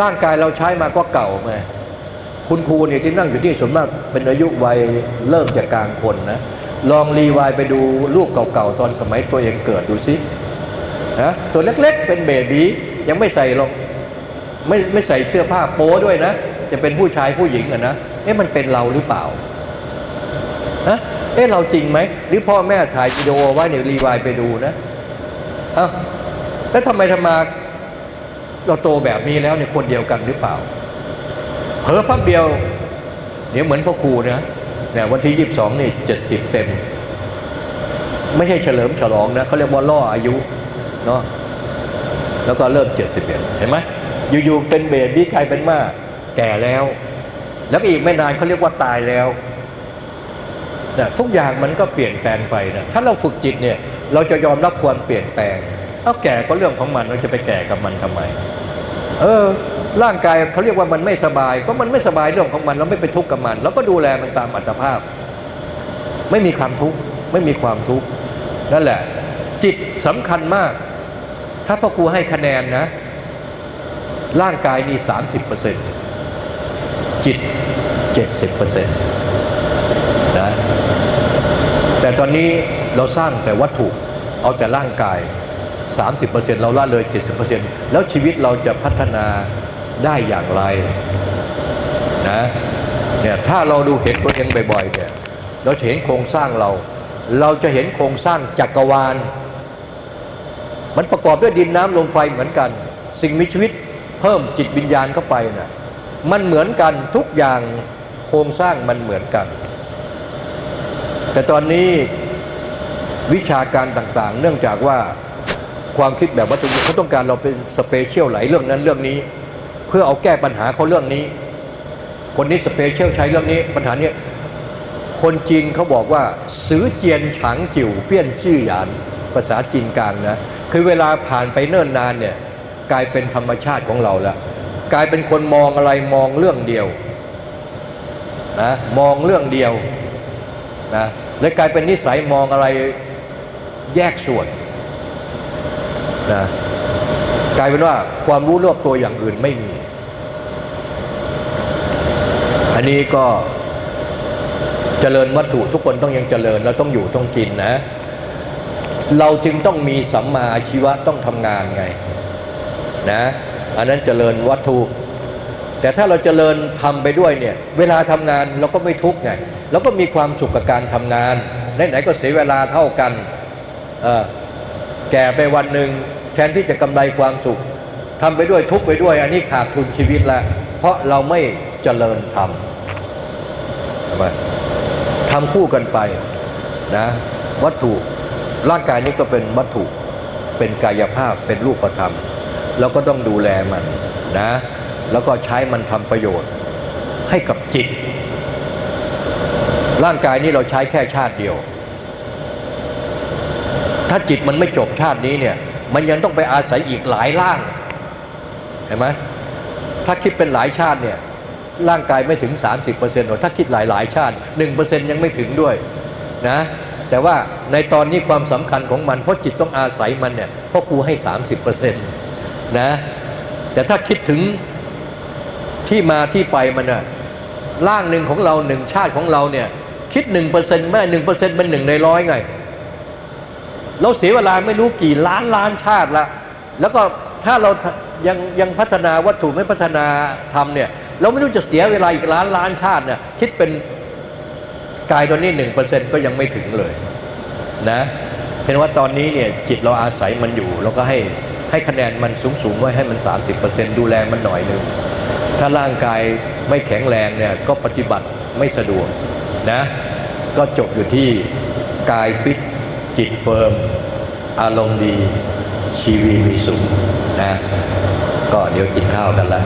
ร่างกายเราใช้มาก็เก่าไงคุณครูเนี่ยที่นั่งอยู่ที่ส่วนมากเป็นอายุวัยเริ่มจากกลางคนนะลองรีวายไปดูรูปเก่าๆตอนสมัยตัวเองเกิดดูสินะตัวเล็กๆเป็นเบบียังไม่ใส่ลงไม่ไม่ใส่เสื้อผ้าโป้ด้วยนะ จะเป็นผู้ชายผู้หญิงอะนะเอ๊ะมันเป็นเราหรือเปล่าฮะเอ๊ะเราจริงไหมหรือพ่อแม่ถ่ายวิดีโอไว้เนี่ยรีวายไปดูนะเอ้าแล้วทำไมทำมาเราโตแบบนี้แล้วเนี่ยคนเดียวกันหรือเปล่าเผลอพักเดียวเดี๋ยวเหมือนพ่อครูนะเนี่ยวันที่ยี่สิบสองนี่เจ็ดสิบเต็ม ไม่ใช่เฉลิมฉลองนะเขาเรียกว่าล่ออายุเนาะแล้วก็เริ่มเจ็ดสิบเอ็ดเห็นไหมอยู่ๆเป็นเบบีกลายเป็นมาก แก่แล้ว แล้วอีกไม่นานเขาเรียกว่าตายแล้วนะทุกอย่างมันก็เปลี่ยนแปลงไปนะถ้าเราฝึกจิตเนี่ยเราจะยอมรับความเปลี่ยนแปลงเอาแก่ก็เรื่องของมันเราจะไปแก่กับมันทำไม เออ ร่างกายเขาเรียกว่ามันไม่สบาย ก็มันไม่สบายเรื่องของมันเราไม่ไปทุกข์กับมันเราก็ดูแลมันตามอัตภาพ ไม่มีความทุกข์ไม่มีความทุกข์นั่นแหละ จิตสำคัญมาก ถ้าพ่อครูให้คะแนนนะ ร่างกายนี่สามสิบเปอร์เซ็นตเจ็ดสิบเปอร์เซ็นต์นะแต่ตอนนี้เราสร้างแต่วัตถุเอาแต่ร่างกาย 30%เราละเลย 70%แล้วชีวิตเราจะพัฒนาได้อย่างไรนะเนี่ยถ้าเราดูเห็นตัวเองบ่อยๆเนี่ยเราจะเห็นโครงสร้างเรา เราจะเห็นโครงสร้างจักรวาล มันประกอบด้วยดินน้ำลมไฟเหมือนกัน สิ่งมีชีวิตเพิ่มจิตวิญญาณเข้าไปนะ่ะ มันเหมือนกันทุกอย่างโครงสร้างมันเหมือนกัน แต่ตอนนี้วิชาการต่างๆ เนื่องจากว่าความคิดแบบวัตถุเขาต้องการเราเป็น special หลายเรื่องนั้นเรื่องนี้ เพื่อเอาแก้ปัญหาเขาเรื่องนี้ คนนี้ special ใช้เรื่องนี้ปัญหาเนี้ยคนจีนเขาบอกว่า时间长久变自然ภาษาจีนกลางนะคือเวลาผ่านไปเนิ่นนานเนี่ยกลายเป็นธรรมชาติของเราแล้ว กลายเป็นคนมองอะไรมองเรื่องเดียวนะมองเรื่องเดียวนะเลยกลายเป็นนิสัยมองอะไรแยกส่วนนะกลายเป็นว่าความรู้รอบตัวอย่างอื่นไม่มี อันนี้ก็เจริญวัตถุทุกคนต้องยังเจริญแล้วต้องอยู่ต้องกินนะ เราจึงต้องมีสัมมาอาชีวะต้องทำงานไงนะ อันนั้นเจริญวัตถุ แต่ถ้าเราเจริญทำไปด้วยเนี่ยเวลาทำงานเราก็ไม่ทุกข์ไงเราก็มีความสุขกับการทำงานไหนๆก็เสียเวลาเท่ากันแก่ไปวันหนึ่งแทนที่จะกำไรความสุขทำไปด้วยทุกไปด้วย อันนี้ขาดทุนชีวิตแล้วเพราะเราไม่เจริญทำทำไมทำคู่กันไปนะวัตถุร่างกายนี้ก็เป็นวัตถุเป็นกายภาพเป็นรูปธรรม เราก็ต้องดูแลมันนะแล้วก็ใช้มันทำประโยชน์ให้กับจิต ร่างกายนี้เราใช้แค่ชาติเดียว ถ้าจิตมันไม่จบชาตินี้เนี่ย มันยังต้องไปอาศัยอีกหลายร่าง เห็นไหมถ้าคิดเป็นหลายชาติเนี่ยร่างกายไม่ถึง 30%หรอกถ้าคิดหลายหลายชาติ 1%ยังไม่ถึงด้วยนะแต่ว่าในตอนนี้ความสำคัญของมันเพราะจิตต้องอาศัยมันเนี่ยเพราะกูให้ 30% นะ แต่ถ้าคิดถึงที่มาที่ไปมันอะร่างหนึ่งของเราหนึ่งชาติของเราเนี่ยคิดหนึ่งเปอร์เซ็นต์แม่หนึ่งเปอร์เซ็นต์เป็นหนึ่งในร้อยไง เราเสียเวลาไม่รู้กี่ล้านล้านชาติละแล้วก็ถ้าเรายังยังพัฒนาวัตถุไม่พัฒนาธรรมเนี่ย เราไม่รู้จะเสียเวลาอีกล้านล้านชาติเนี่ยคิดเป็นกายตัวนี้หนึ่งเปอร์เซ็นต์ก็ยังไม่ถึงเลยนะเห็นว่าตอนนี้เนี่ยจิตเราอาศัยมันอยู่เราก็ให้ ให้คะแนนมันสูงสูงไว้ให้มัน 30%ดูแลมันหน่อยหนึ่งถ้าร่างกายไม่แข็งแรงเนี่ยก็ปฏิบัติไม่สะดวกนะก็จบอยู่ที่กายฟิตจิตเฟิร์ม อารมณ์ดีชีวิตมีสุขนะก็เดี๋ยวกินข้าวกันละ